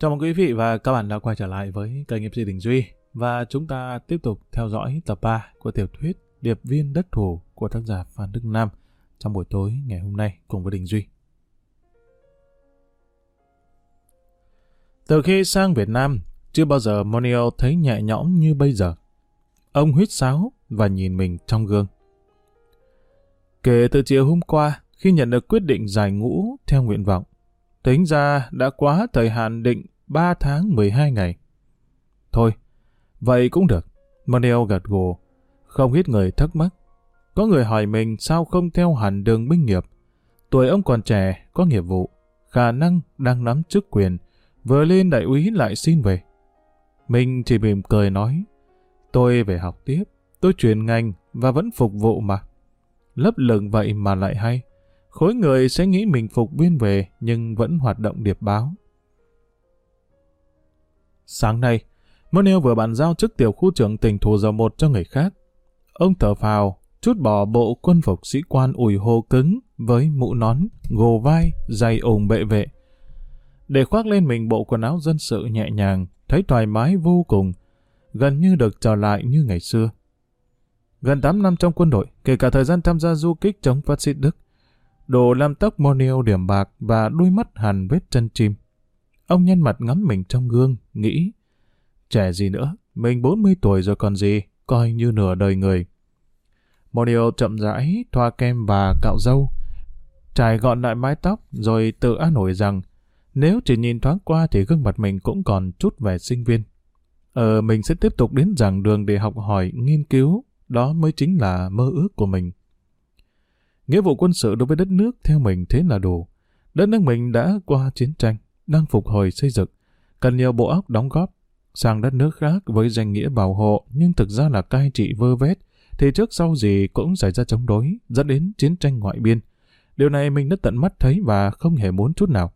Chào mừng quý vị và các bạn đã quay trở lại với kênh MC Đình Duy và chúng ta tiếp tục theo dõi tập 3 của tiểu thuyết Điệp viên đất thủ của tác giả Phan Đức Nam trong buổi tối ngày hôm nay cùng với Đình Duy. Từ khi sang Việt Nam, chưa bao giờ Monio thấy nhẹ nhõm như bây giờ. Ông huyết sáo và nhìn mình trong gương. Kể từ chiều hôm qua, khi nhận được quyết định giải ngũ theo nguyện vọng, tính ra đã quá thời hạn định 3 tháng 12 ngày. Thôi, vậy cũng được. Manel gật gù, không ít người thắc mắc. Có người hỏi mình sao không theo hẳn đường binh nghiệp. Tuổi ông còn trẻ, có nghiệp vụ, khả năng đang nắm chức quyền, vừa lên đại úy lại xin về. Mình chỉ mỉm cười nói, tôi về học tiếp, tôi chuyển ngành và vẫn phục vụ mà. Lấp lửng vậy mà lại hay. Khối người sẽ nghĩ mình phục viên về nhưng vẫn hoạt động điệp báo. Sáng nay, Monel vừa bàn giao chức tiểu khu trưởng tỉnh Thủ Dầu Một cho người khác. Ông thở phào, chút bỏ bộ quân phục sĩ quan ủi hô cứng với mũ nón, gồ vai, dày ủng bệ vệ. Để khoác lên mình bộ quần áo dân sự nhẹ nhàng, thấy thoải mái vô cùng, gần như được trở lại như ngày xưa. Gần 8 năm trong quân đội, kể cả thời gian tham gia du kích chống phát xít Đức, đồ lam tóc monio điểm bạc và đôi mắt hằn vết chân chim. Ông nhân mặt ngắm mình trong gương, nghĩ, trẻ gì nữa, mình 40 tuổi rồi còn gì, coi như nửa đời người. Monio chậm rãi, thoa kem và cạo râu, trải gọn lại mái tóc rồi tự an ủi rằng nếu chỉ nhìn thoáng qua thì gương mặt mình cũng còn chút vẻ sinh viên. Ờ, mình sẽ tiếp tục đến giảng đường để học hỏi, nghiên cứu, đó mới chính là mơ ước của mình. Nghĩa vụ quân sự đối với đất nước theo mình thế là đủ. Đất nước mình đã qua chiến tranh, đang phục hồi xây dựng, cần nhiều bộ óc đóng góp. Sang đất nước khác với danh nghĩa bảo hộ nhưng thực ra là cai trị vơ vét, thì trước sau gì cũng xảy ra chống đối, dẫn đến chiến tranh ngoại biên. Điều này mình đã tận mắt thấy và không hề muốn chút nào.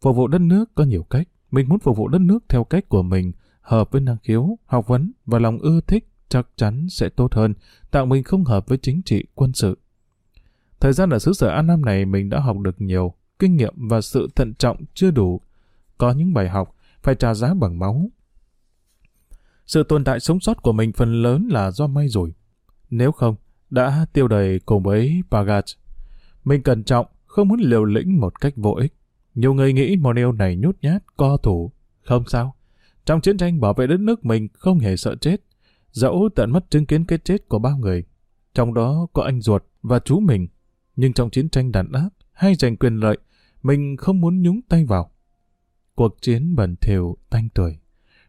Phục vụ đất nước có nhiều cách. Mình muốn phục vụ đất nước theo cách của mình, hợp với năng khiếu, học vấn và lòng ưa thích chắc chắn sẽ tốt hơn, tạo mình không hợp với chính trị, quân sự. Thời gian ở xứ sở An Nam này mình đã học được nhiều, kinh nghiệm và sự thận trọng chưa đủ. Có những bài học phải trả giá bằng máu. Sự tồn tại sống sót của mình phần lớn là do may rủi. Nếu không, đã tiêu đầy cùng với Pagat. Mình cẩn trọng, không muốn liều lĩnh một cách vô ích. Nhiều người nghĩ Moneo này nhút nhát, co thủ. Không sao. Trong chiến tranh bảo vệ đất nước mình không hề sợ chết. Dẫu tận mắt chứng kiến cái chết của bao người. Trong đó có anh ruột và chú mình. Nhưng trong chiến tranh đàn áp hay giành quyền lợi, mình không muốn nhúng tay vào. Cuộc chiến bẩn thỉu tanh tuổi.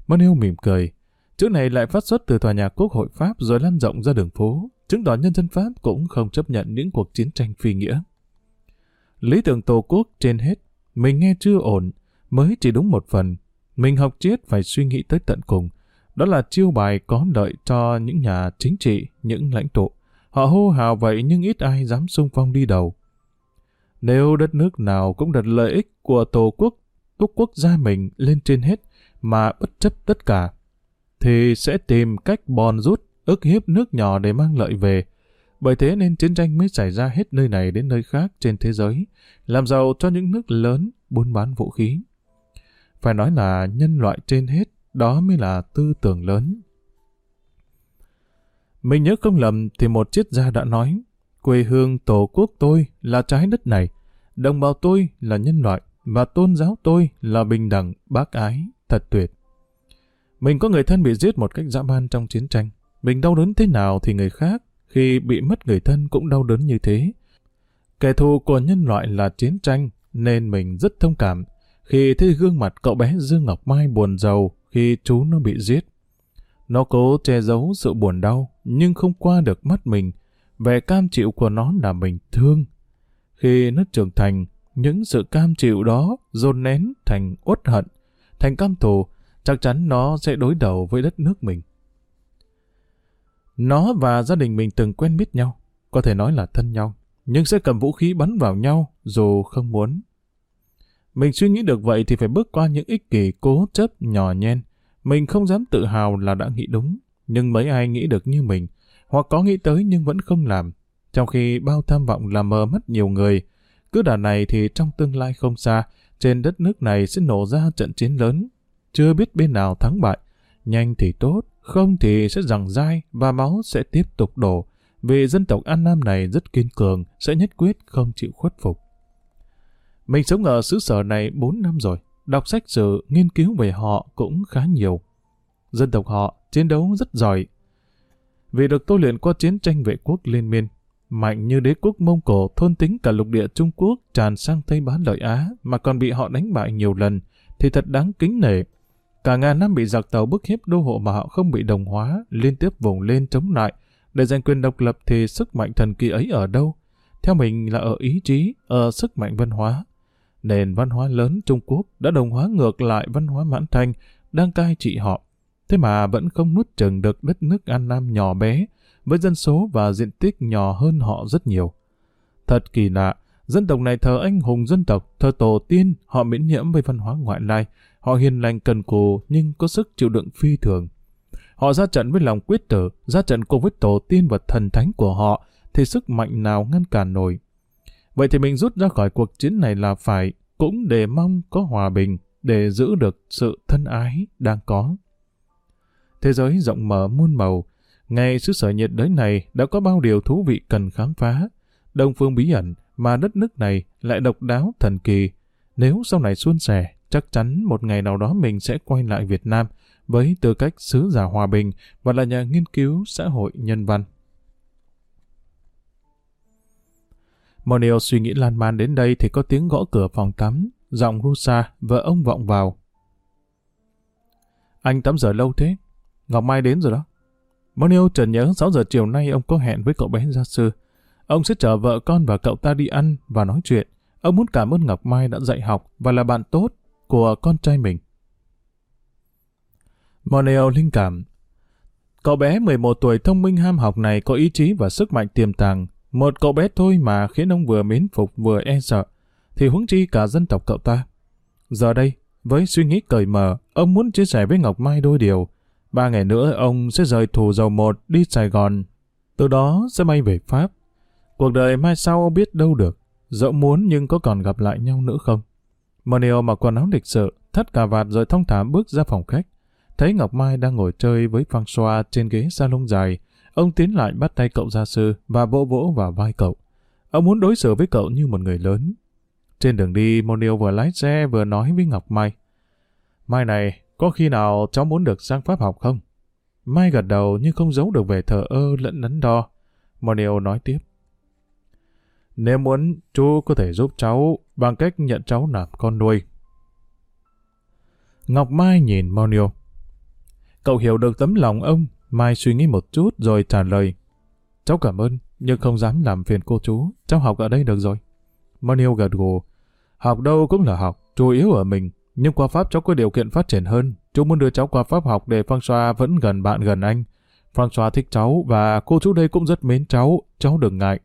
Moneo mỉm cười. Chữ này lại phát xuất từ tòa nhà quốc hội Pháp rồi lan rộng ra đường phố, chứng tỏ nhân dân Pháp cũng không chấp nhận những cuộc chiến tranh phi nghĩa. Lý tưởng Tổ quốc trên hết, mình nghe chưa ổn, mới chỉ đúng một phần. Mình học triết phải suy nghĩ tới tận cùng. Đó là chiêu bài có lợi cho những nhà chính trị, những lãnh tụ. Họ hô hào vậy nhưng ít ai dám sung phong đi đầu. Nếu đất nước nào cũng đặt lợi ích của Tổ quốc, quốc quốc gia mình lên trên hết, mà bất chấp tất cả, thì sẽ tìm cách bòn rút, ức hiếp nước nhỏ để mang lợi về. Bởi thế nên chiến tranh mới xảy ra hết nơi này đến nơi khác trên thế giới, làm giàu cho những nước lớn buôn bán vũ khí. Phải nói là nhân loại trên hết, đó mới là tư tưởng lớn. Mình nhớ không lầm thì một triết gia đã nói, quê hương tổ quốc tôi là trái đất này, đồng bào tôi là nhân loại, và tôn giáo tôi là bình đẳng, bác ái, thật tuyệt. Mình có người thân bị giết một cách dã man trong chiến tranh. Mình đau đớn thế nào thì người khác khi bị mất người thân cũng đau đớn như thế. Kẻ thù của nhân loại là chiến tranh, nên mình rất thông cảm khi thấy gương mặt cậu bé Dương Ngọc Mai buồn giàu khi chú nó bị giết. Nó cố che giấu sự buồn đau, nhưng không qua được mắt mình. Vẻ cam chịu của nó là mình thương. Khi nó trưởng thành, những sự cam chịu đó dồn nén thành uất hận, thành cam thù, chắc chắn nó sẽ đối đầu với đất nước mình. Nó và gia đình mình từng quen biết nhau, có thể nói là thân nhau, nhưng sẽ cầm vũ khí bắn vào nhau dù không muốn. Mình suy nghĩ được vậy thì phải bước qua những ích kỷ cố chấp nhỏ nhen. Mình không dám tự hào là đã nghĩ đúng, nhưng mấy ai nghĩ được như mình, hoặc có nghĩ tới nhưng vẫn không làm. Trong khi bao tham vọng làm mờ mắt nhiều người, cứ đà này thì trong tương lai không xa, trên đất nước này sẽ nổ ra trận chiến lớn. Chưa biết bên nào thắng bại, nhanh thì tốt, không thì sẽ rằng dai và máu sẽ tiếp tục đổ, vì dân tộc An Nam này rất kiên cường, sẽ nhất quyết không chịu khuất phục. Mình sống ở xứ sở này 4 năm rồi, đọc sách sử, nghiên cứu về họ cũng khá nhiều. Dân tộc họ chiến đấu rất giỏi. Vì được tôi luyện qua chiến tranh vệ quốc liên miên, mạnh như đế quốc Mông Cổ thôn tính cả lục địa Trung Quốc tràn sang Tây Bán Lợi Á mà còn bị họ đánh bại nhiều lần, thì thật đáng kính nể. Cả ngàn năm bị giặc tàu bức hiếp đô hộ mà họ không bị đồng hóa, liên tiếp vùng lên chống lại. Để giành quyền độc lập thì sức mạnh thần kỳ ấy ở đâu? Theo mình là ở ý chí, ở sức mạnh văn hóa. Nền văn hóa lớn Trung Quốc đã đồng hóa ngược lại văn hóa mãn thanh, đang cai trị họ. Thế mà vẫn không nuốt chừng được đất nước An Nam nhỏ bé, với dân số và diện tích nhỏ hơn họ rất nhiều. Thật kỳ lạ, dân tộc này thờ anh hùng dân tộc, thờ tổ tiên, họ miễn nhiễm với văn hóa ngoại lai, họ hiền lành cần cù nhưng có sức chịu đựng phi thường. Họ ra trận với lòng quyết tử, ra trận cùng với tổ tiên và thần thánh của họ, thì sức mạnh nào ngăn cản nổi. Vậy thì mình rút ra khỏi cuộc chiến này là phải, cũng để mong có hòa bình, để giữ được sự thân ái đang có. Thế giới rộng mở muôn màu, ngay xứ sở nhiệt đới này đã có bao điều thú vị cần khám phá. Đông phương bí ẩn mà đất nước này lại độc đáo thần kỳ. Nếu sau này suôn sẻ, chắc chắn một ngày nào đó mình sẽ quay lại Việt Nam với tư cách sứ giả hòa bình và là nhà nghiên cứu xã hội nhân văn. Monio suy nghĩ lan man đến đây thì có tiếng gõ cửa phòng tắm, giọng Rusa, vợ ông vọng vào. Anh tắm giờ lâu thế? Ngọc Mai đến rồi đó. Monio chợt nhớ 6 giờ chiều nay ông có hẹn với cậu bé gia sư. Ông sẽ chở vợ con và cậu ta đi ăn và nói chuyện. Ông muốn cảm ơn Ngọc Mai đã dạy học và là bạn tốt của con trai mình. Moneo linh cảm. Cậu bé 11 tuổi thông minh ham học này có ý chí và sức mạnh tiềm tàng. Một cậu bé thôi mà khiến ông vừa mến phục vừa e sợ. Thì huống chi cả dân tộc cậu ta. Giờ đây, với suy nghĩ cởi mở, ông muốn chia sẻ với Ngọc Mai đôi điều. Ba ngày nữa ông sẽ rời thủ dầu một đi Sài Gòn. Từ đó sẽ bay về Pháp. Cuộc đời mai sau biết đâu được. Dẫu muốn nhưng có còn gặp lại nhau nữa không? Moneo mặc quần áo lịch sự, thắt cà vạt rồi thông thả bước ra phòng khách. Thấy Ngọc Mai đang ngồi chơi với Francois trên ghế salon dài, ông tiến lại bắt tay cậu gia sư và vỗ vỗ vào vai cậu. Ông muốn đối xử với cậu như một người lớn. Trên đường đi, Monio vừa lái xe vừa nói với Ngọc Mai. Mai này, có khi nào cháu muốn được sang Pháp học không? Mai gật đầu nhưng không giấu được vẻ thờ ơ lẫn nắn đo. Monio nói tiếp. Nếu muốn, chú có thể giúp cháu bằng cách nhận cháu làm con nuôi. Ngọc Mai nhìn Monio. Cậu hiểu được tấm lòng ông. Mai suy nghĩ một chút rồi trả lời. Cháu cảm ơn, nhưng không dám làm phiền cô chú. Cháu học ở đây được rồi. monio gật gù. Học đâu cũng là học, chủ yếu ở mình. Nhưng qua Pháp cháu có điều kiện phát triển hơn. Chú muốn đưa cháu qua Pháp học để François vẫn gần bạn gần anh. François thích cháu và cô chú đây cũng rất mến cháu. Cháu đừng ngại.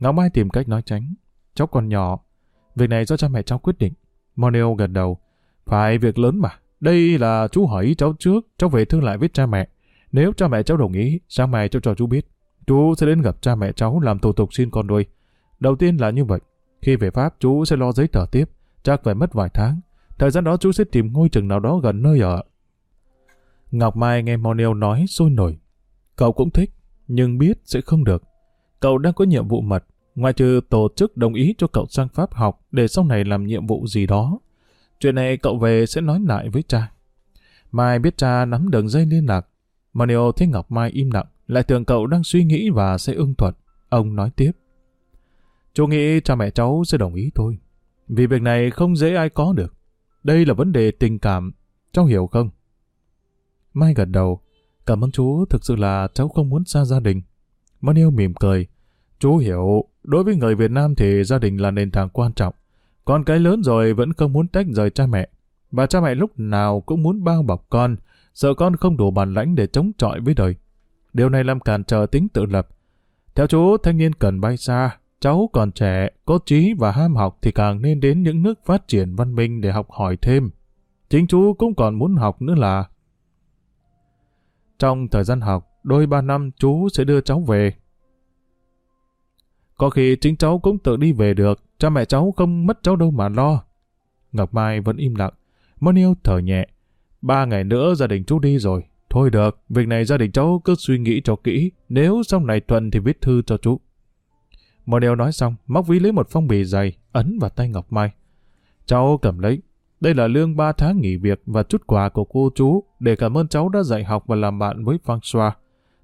Ngọc Mai tìm cách nói tránh. Cháu còn nhỏ. Việc này do cha mẹ cháu quyết định. monio gật đầu. Phải việc lớn mà. Đây là chú hỏi cháu trước. Cháu về thương lại với cha mẹ. Nếu cha mẹ cháu đồng ý, sáng mai cháu cho chú biết. Chú sẽ đến gặp cha mẹ cháu làm thủ tục xin con nuôi. Đầu tiên là như vậy. Khi về Pháp, chú sẽ lo giấy tờ tiếp. Chắc phải mất vài tháng. Thời gian đó chú sẽ tìm ngôi trường nào đó gần nơi ở. Ngọc Mai nghe Moneo nói sôi nổi. Cậu cũng thích, nhưng biết sẽ không được. Cậu đang có nhiệm vụ mật, ngoài trừ tổ chức đồng ý cho cậu sang Pháp học để sau này làm nhiệm vụ gì đó. Chuyện này cậu về sẽ nói lại với cha. Mai biết cha nắm đường dây liên lạc. Mario thấy Ngọc Mai im lặng, lại tưởng cậu đang suy nghĩ và sẽ ưng thuận. Ông nói tiếp. Chú nghĩ cha mẹ cháu sẽ đồng ý thôi. Vì việc này không dễ ai có được. Đây là vấn đề tình cảm, cháu hiểu không? Mai gật đầu. Cảm ơn chú, thực sự là cháu không muốn xa gia đình. Mario mỉm cười. Chú hiểu, đối với người Việt Nam thì gia đình là nền tảng quan trọng. Con cái lớn rồi vẫn không muốn tách rời cha mẹ. Và cha mẹ lúc nào cũng muốn bao bọc con, sợ con không đủ bản lãnh để chống chọi với đời. Điều này làm cản trở tính tự lập. Theo chú, thanh niên cần bay xa, cháu còn trẻ, có trí và ham học thì càng nên đến những nước phát triển văn minh để học hỏi thêm. Chính chú cũng còn muốn học nữa là... Trong thời gian học, đôi ba năm chú sẽ đưa cháu về. Có khi chính cháu cũng tự đi về được, cha mẹ cháu không mất cháu đâu mà lo. Ngọc Mai vẫn im lặng. Môn yêu thở nhẹ. Ba ngày nữa gia đình chú đi rồi. Thôi được, việc này gia đình cháu cứ suy nghĩ cho kỹ. Nếu sau này thuận thì viết thư cho chú. Mân yêu nói xong, móc ví lấy một phong bì dày, ấn vào tay Ngọc Mai. Cháu cầm lấy. Đây là lương 3 tháng nghỉ việc và chút quà của cô chú để cảm ơn cháu đã dạy học và làm bạn với François.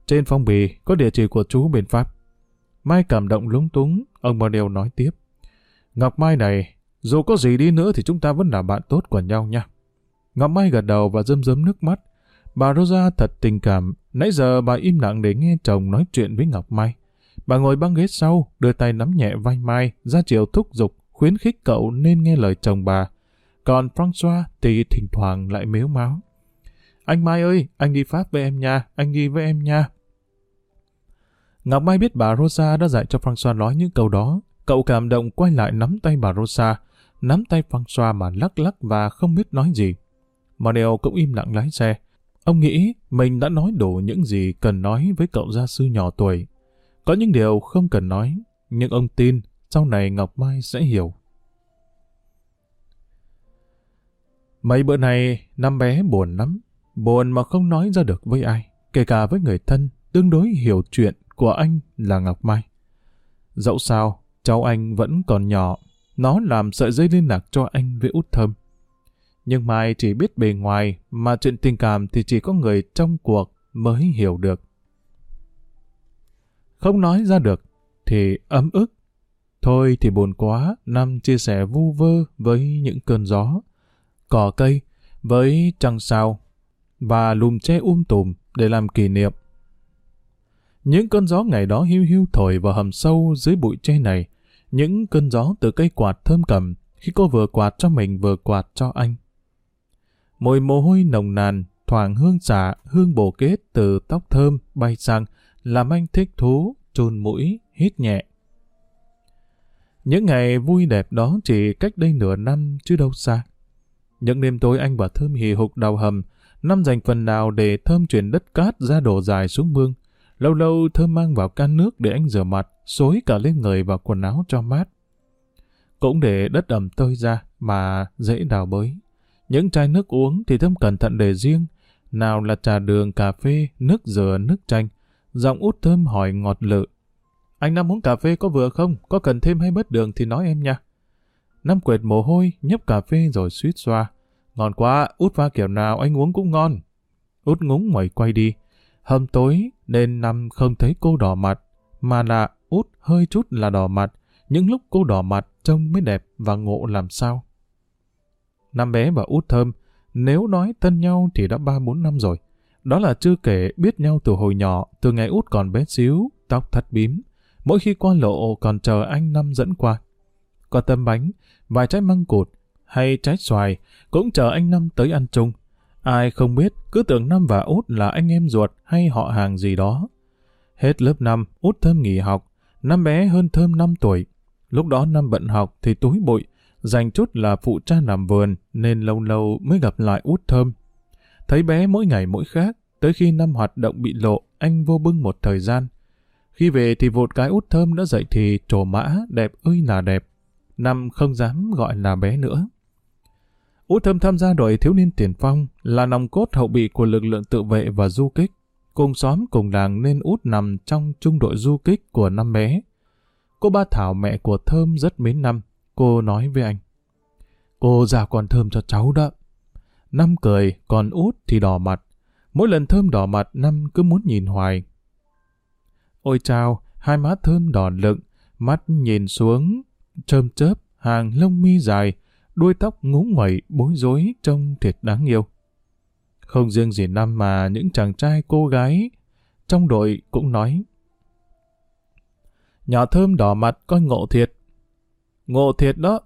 Trên phong bì có địa chỉ của chú bên Pháp. Mai cảm động lúng túng, ông Monel nói tiếp. Ngọc Mai này, dù có gì đi nữa thì chúng ta vẫn là bạn tốt của nhau nha. Ngọc Mai gật đầu và rơm rớm nước mắt. Bà Rosa thật tình cảm, nãy giờ bà im lặng để nghe chồng nói chuyện với Ngọc Mai. Bà ngồi băng ghế sau, đưa tay nắm nhẹ vai Mai, ra chiều thúc giục, khuyến khích cậu nên nghe lời chồng bà. Còn François thì thỉnh thoảng lại mếu máu. Anh Mai ơi, anh đi Pháp với em nha, anh đi với em nha. Ngọc Mai biết bà Rosa đã dạy cho François nói những câu đó. Cậu cảm động quay lại nắm tay bà Rosa, nắm tay François mà lắc lắc và không biết nói gì. Mario cũng im lặng lái xe. Ông nghĩ mình đã nói đủ những gì cần nói với cậu gia sư nhỏ tuổi. Có những điều không cần nói, nhưng ông tin sau này Ngọc Mai sẽ hiểu. Mấy bữa này, năm bé buồn lắm. Buồn mà không nói ra được với ai, kể cả với người thân, tương đối hiểu chuyện của anh là Ngọc Mai. Dẫu sao, cháu anh vẫn còn nhỏ, nó làm sợi dây liên lạc cho anh với út thơm. Nhưng Mai chỉ biết bề ngoài, mà chuyện tình cảm thì chỉ có người trong cuộc mới hiểu được. Không nói ra được, thì ấm ức. Thôi thì buồn quá, Năm chia sẻ vu vơ với những cơn gió, cỏ cây, với trăng sao, và lùm tre um tùm để làm kỷ niệm. Những cơn gió ngày đó hưu hưu thổi vào hầm sâu dưới bụi tre này, những cơn gió từ cây quạt thơm cầm khi cô vừa quạt cho mình vừa quạt cho anh. Mùi mồ hôi nồng nàn, thoảng hương xả, hương bổ kết từ tóc thơm bay sang, làm anh thích thú, chôn mũi, hít nhẹ. Những ngày vui đẹp đó chỉ cách đây nửa năm chứ đâu xa. Những đêm tối anh và Thơm hì hục đào hầm, năm dành phần nào để Thơm chuyển đất cát ra đổ dài xuống mương. Lâu lâu Thơm mang vào can nước để anh rửa mặt, xối cả lên người và quần áo cho mát. Cũng để đất ẩm tơi ra mà dễ đào bới. Những chai nước uống thì Thơm cẩn thận để riêng, nào là trà đường, cà phê, nước dừa, nước chanh. Giọng út Thơm hỏi ngọt lự. Anh Năm uống cà phê có vừa không? Có cần thêm hay bớt đường thì nói em nha. Năm quệt mồ hôi, nhấp cà phê rồi suýt xoa. Ngon quá, út pha kiểu nào anh uống cũng ngon. Út ngúng ngoẩy quay đi. Hầm tối nên Năm không thấy cô đỏ mặt, mà là út hơi chút là đỏ mặt. Những lúc cô đỏ mặt trông mới đẹp và ngộ làm sao. Nam bé và út thơm, nếu nói thân nhau thì đã ba bốn năm rồi. Đó là chưa kể biết nhau từ hồi nhỏ, từ ngày út còn bé xíu, tóc thắt bím. Mỗi khi qua lộ còn chờ anh Năm dẫn qua. Có tấm bánh, vài trái măng cụt hay trái xoài cũng chờ anh Năm tới ăn chung. Ai không biết, cứ tưởng Năm và Út là anh em ruột hay họ hàng gì đó. Hết lớp 5, Út Thơm nghỉ học. Năm bé hơn Thơm 5 tuổi. Lúc đó Năm bận học thì túi bụi, dành chút là phụ cha làm vườn nên lâu lâu mới gặp lại Út Thơm. Thấy bé mỗi ngày mỗi khác, tới khi Năm hoạt động bị lộ, anh vô bưng một thời gian. Khi về thì vụt cái Út Thơm đã dậy thì trổ mã, đẹp ơi là đẹp. Năm không dám gọi là bé nữa. Út Thơm tham gia đội thiếu niên tiền phong là nòng cốt hậu bị của lực lượng tự vệ và du kích. Cùng xóm cùng làng nên Út nằm trong trung đội du kích của năm bé. Cô ba Thảo mẹ của Thơm rất mến Năm. Cô nói với anh. Cô già còn Thơm cho cháu đó. Năm cười, còn Út thì đỏ mặt. Mỗi lần Thơm đỏ mặt, Năm cứ muốn nhìn hoài. Ôi chào, hai má Thơm đỏ lựng, mắt nhìn xuống, trơm chớp, hàng lông mi dài, đuôi tóc ngú nguẩy bối rối trông thiệt đáng yêu. Không riêng gì năm mà những chàng trai cô gái trong đội cũng nói. Nhỏ thơm đỏ mặt coi ngộ thiệt. Ngộ thiệt đó.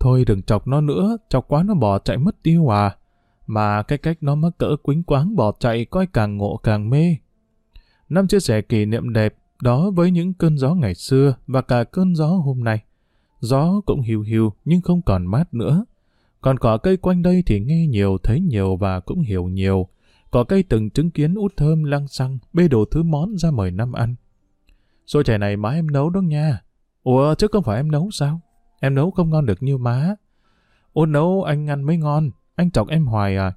Thôi đừng chọc nó nữa, chọc quá nó bỏ chạy mất tiêu à. Mà cái cách nó mắc cỡ quính quáng bỏ chạy coi càng ngộ càng mê. Năm chia sẻ kỷ niệm đẹp đó với những cơn gió ngày xưa và cả cơn gió hôm nay. Gió cũng hiu hiu nhưng không còn mát nữa. Còn cỏ cây quanh đây thì nghe nhiều, thấy nhiều và cũng hiểu nhiều. Cỏ cây từng chứng kiến út thơm lăng xăng, bê đồ thứ món ra mời năm ăn. Xôi chè này má em nấu đó nha. Ủa chứ không phải em nấu sao? Em nấu không ngon được như má. Út nấu anh ăn mới ngon, anh chọc em hoài à.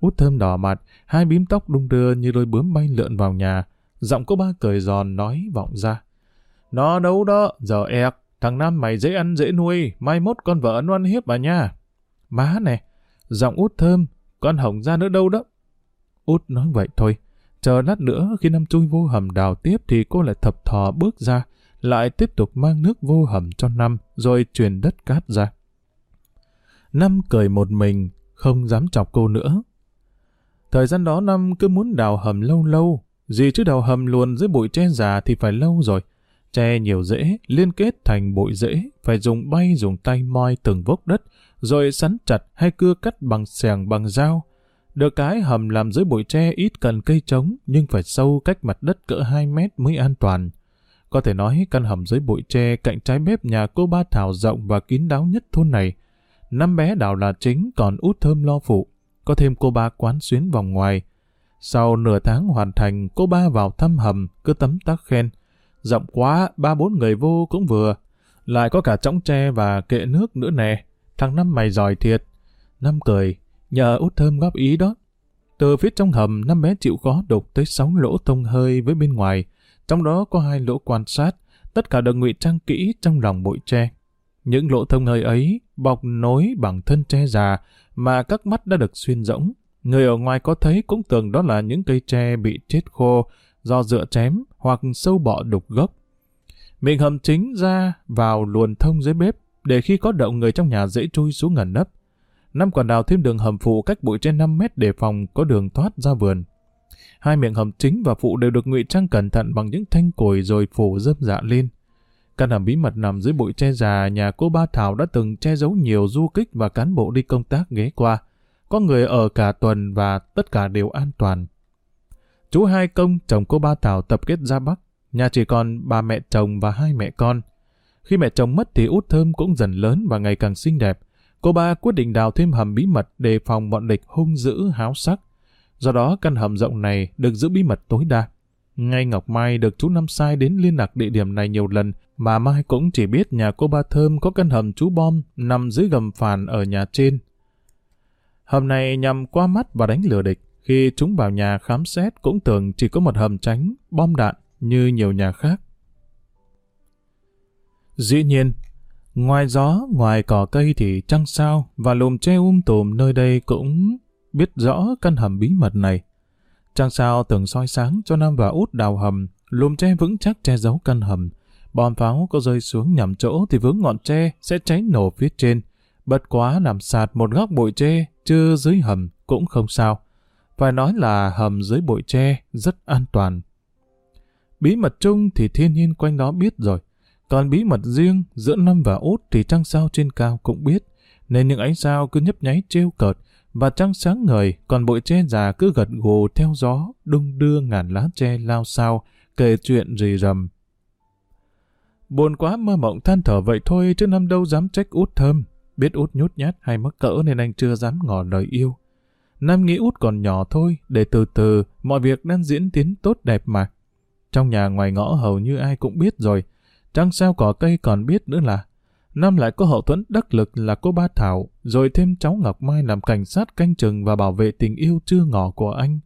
Út thơm đỏ mặt, hai bím tóc đung đưa như đôi bướm bay lượn vào nhà. Giọng cô ba cười giòn nói vọng ra. Nó nấu đó, giờ ẹc, thằng Nam mày dễ ăn dễ nuôi, mai mốt con vợ nó ăn hiếp bà nha. Má nè, giọng út thơm, con hỏng ra nữa đâu đó. Út nói vậy thôi, chờ lát nữa khi Năm chui vô hầm đào tiếp thì cô lại thập thò bước ra, lại tiếp tục mang nước vô hầm cho Năm, rồi truyền đất cát ra. Năm cười một mình, không dám chọc cô nữa. Thời gian đó Năm cứ muốn đào hầm lâu lâu, gì chứ đào hầm luôn dưới bụi tre già thì phải lâu rồi. Tre nhiều rễ, liên kết thành bụi rễ, phải dùng bay dùng tay moi từng vốc đất, rồi sắn chặt hay cưa cắt bằng xẻng bằng dao. Được cái hầm làm dưới bụi tre ít cần cây trống, nhưng phải sâu cách mặt đất cỡ 2 mét mới an toàn. Có thể nói căn hầm dưới bụi tre cạnh trái bếp nhà cô ba Thảo rộng và kín đáo nhất thôn này. Năm bé đào là chính, còn út thơm lo phụ. Có thêm cô ba quán xuyến vòng ngoài. Sau nửa tháng hoàn thành, cô ba vào thăm hầm, cứ tấm tắc khen. Rộng quá, ba bốn người vô cũng vừa. Lại có cả trống tre và kệ nước nữa nè. Thằng Năm mày giỏi thiệt. Năm cười, nhờ út thơm góp ý đó. Từ phía trong hầm, năm bé chịu khó đục tới sáu lỗ thông hơi với bên ngoài. Trong đó có hai lỗ quan sát, tất cả được ngụy trang kỹ trong lòng bụi tre. Những lỗ thông hơi ấy bọc nối bằng thân tre già mà các mắt đã được xuyên rỗng. Người ở ngoài có thấy cũng tưởng đó là những cây tre bị chết khô do dựa chém hoặc sâu bọ đục gốc. Miệng hầm chính ra vào luồn thông dưới bếp để khi có động người trong nhà dễ chui xuống ngẩn nấp. Năm quả đào thêm đường hầm phụ cách bụi trên 5 mét để phòng có đường thoát ra vườn. Hai miệng hầm chính và phụ đều được ngụy trang cẩn thận bằng những thanh cồi rồi phủ dơm dạ lên. Căn hầm bí mật nằm dưới bụi tre già, nhà cô Ba Thảo đã từng che giấu nhiều du kích và cán bộ đi công tác ghé qua. Có người ở cả tuần và tất cả đều an toàn. Chú hai công, chồng cô Ba Thảo tập kết ra Bắc. Nhà chỉ còn bà mẹ chồng và hai mẹ con. Khi mẹ chồng mất thì út thơm cũng dần lớn và ngày càng xinh đẹp. Cô ba quyết định đào thêm hầm bí mật đề phòng bọn địch hung dữ, háo sắc. Do đó căn hầm rộng này được giữ bí mật tối đa. Ngay Ngọc Mai được chú Năm Sai đến liên lạc địa điểm này nhiều lần, mà Mai cũng chỉ biết nhà cô Ba Thơm có căn hầm chú bom nằm dưới gầm phàn ở nhà trên. Hầm này nhằm qua mắt và đánh lừa địch. Khi chúng vào nhà khám xét cũng tưởng chỉ có một hầm tránh, bom đạn như nhiều nhà khác. Dĩ nhiên, ngoài gió, ngoài cỏ cây thì trăng sao và lùm tre um tùm nơi đây cũng biết rõ căn hầm bí mật này. Trăng sao từng soi sáng cho Nam và Út đào hầm, lùm tre vững chắc che giấu căn hầm. Bom pháo có rơi xuống nhầm chỗ thì vướng ngọn tre sẽ cháy nổ phía trên. Bật quá làm sạt một góc bụi tre, chứ dưới hầm cũng không sao. Phải nói là hầm dưới bụi tre rất an toàn. Bí mật chung thì thiên nhiên quanh đó biết rồi. Còn bí mật riêng giữa Năm và Út thì trăng sao trên cao cũng biết. Nên những ánh sao cứ nhấp nháy trêu cợt, và trăng sáng ngời, còn bụi tre già cứ gật gù theo gió, đung đưa ngàn lá tre lao sao, kể chuyện rì rầm. Buồn quá mơ mộng than thở vậy thôi, chứ năm đâu dám trách út thơm. Biết út nhút nhát hay mắc cỡ nên anh chưa dám ngỏ lời yêu. Nam nghĩ út còn nhỏ thôi, để từ từ, mọi việc đang diễn tiến tốt đẹp mà. Trong nhà ngoài ngõ hầu như ai cũng biết rồi, trăng sao cỏ cây còn biết nữa là Năm lại có hậu thuẫn đắc lực là cô Ba Thảo, rồi thêm cháu Ngọc Mai làm cảnh sát canh chừng và bảo vệ tình yêu chưa ngỏ của anh.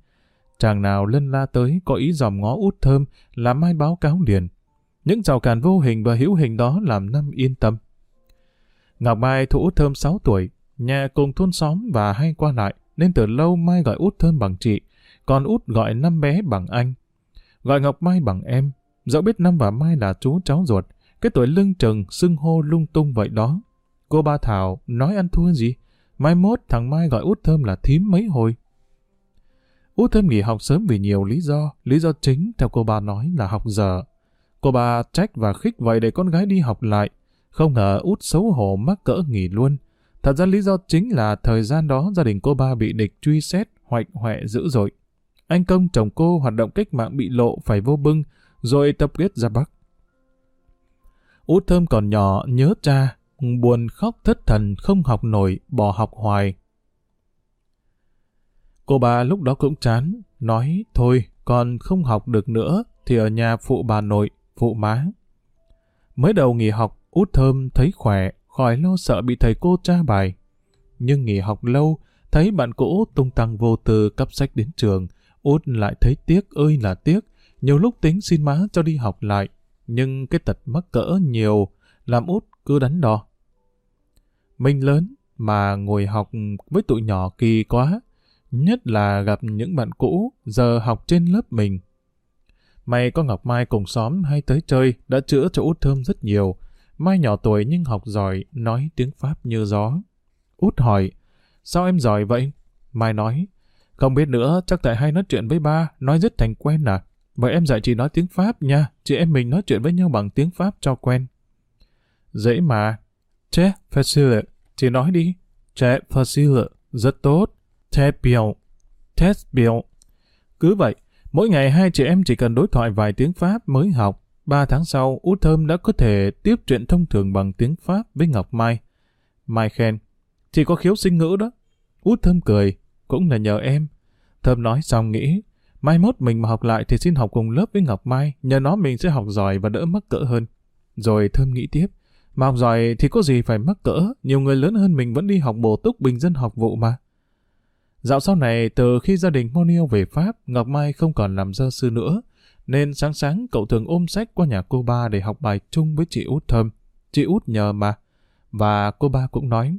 Chàng nào lân la tới có ý dòm ngó út thơm là Mai báo cáo liền. Những rào cản vô hình và hữu hình đó làm Năm yên tâm. Ngọc Mai thu út thơm 6 tuổi, nhà cùng thôn xóm và hay qua lại, nên từ lâu Mai gọi út thơm bằng chị, còn út gọi năm bé bằng anh. Gọi Ngọc Mai bằng em, dẫu biết Năm và Mai là chú cháu ruột, cái tuổi lưng trừng, xưng hô lung tung vậy đó. Cô ba Thảo nói ăn thua gì? Mai mốt thằng Mai gọi út thơm là thím mấy hồi. Út thơm nghỉ học sớm vì nhiều lý do. Lý do chính theo cô ba nói là học giờ. Cô ba trách và khích vậy để con gái đi học lại. Không ngờ út xấu hổ mắc cỡ nghỉ luôn. Thật ra lý do chính là thời gian đó gia đình cô ba bị địch truy xét, hoạch hoẹ dữ dội. Anh công chồng cô hoạt động cách mạng bị lộ phải vô bưng, rồi tập kết ra Bắc. Út thơm còn nhỏ, nhớ cha, buồn khóc thất thần, không học nổi, bỏ học hoài. Cô bà lúc đó cũng chán, nói thôi, con không học được nữa, thì ở nhà phụ bà nội, phụ má. Mới đầu nghỉ học, út thơm thấy khỏe, khỏi lo sợ bị thầy cô tra bài. nhưng nghỉ học lâu, thấy bạn cũ tung tăng vô tư cấp sách đến trường, út lại thấy tiếc ơi là tiếc, nhiều lúc tính xin má cho đi học lại, nhưng cái tật mắc cỡ nhiều, làm út cứ đánh đo. Mình lớn mà ngồi học với tụi nhỏ kỳ quá, nhất là gặp những bạn cũ giờ học trên lớp mình. May có Ngọc Mai cùng xóm hay tới chơi đã chữa cho út thơm rất nhiều. Mai nhỏ tuổi nhưng học giỏi, nói tiếng Pháp như gió. Út hỏi, sao em giỏi vậy? Mai nói, không biết nữa, chắc tại hay nói chuyện với ba, nói rất thành quen à. Vậy em dạy chị nói tiếng Pháp nha, chị em mình nói chuyện với nhau bằng tiếng Pháp cho quen. Dễ mà. Che, facile, chị nói đi. Che, facile, rất tốt. Te biểu test biểu Cứ vậy, mỗi ngày hai chị em chỉ cần đối thoại vài tiếng Pháp mới học. Ba tháng sau, Út Thơm đã có thể tiếp chuyện thông thường bằng tiếng Pháp với Ngọc Mai. Mai khen, chị có khiếu sinh ngữ đó. Út Thơm cười, cũng là nhờ em. Thơm nói xong nghĩ, mai mốt mình mà học lại thì xin học cùng lớp với Ngọc Mai, nhờ nó mình sẽ học giỏi và đỡ mắc cỡ hơn. Rồi Thơm nghĩ tiếp, mà học giỏi thì có gì phải mắc cỡ, nhiều người lớn hơn mình vẫn đi học bổ túc bình dân học vụ mà. Dạo sau này, từ khi gia đình Monio về Pháp, Ngọc Mai không còn làm dơ sư nữa, nên sáng sáng cậu thường ôm sách qua nhà cô ba để học bài chung với chị út Thơm. Chị út nhờ mà. Và cô ba cũng nói,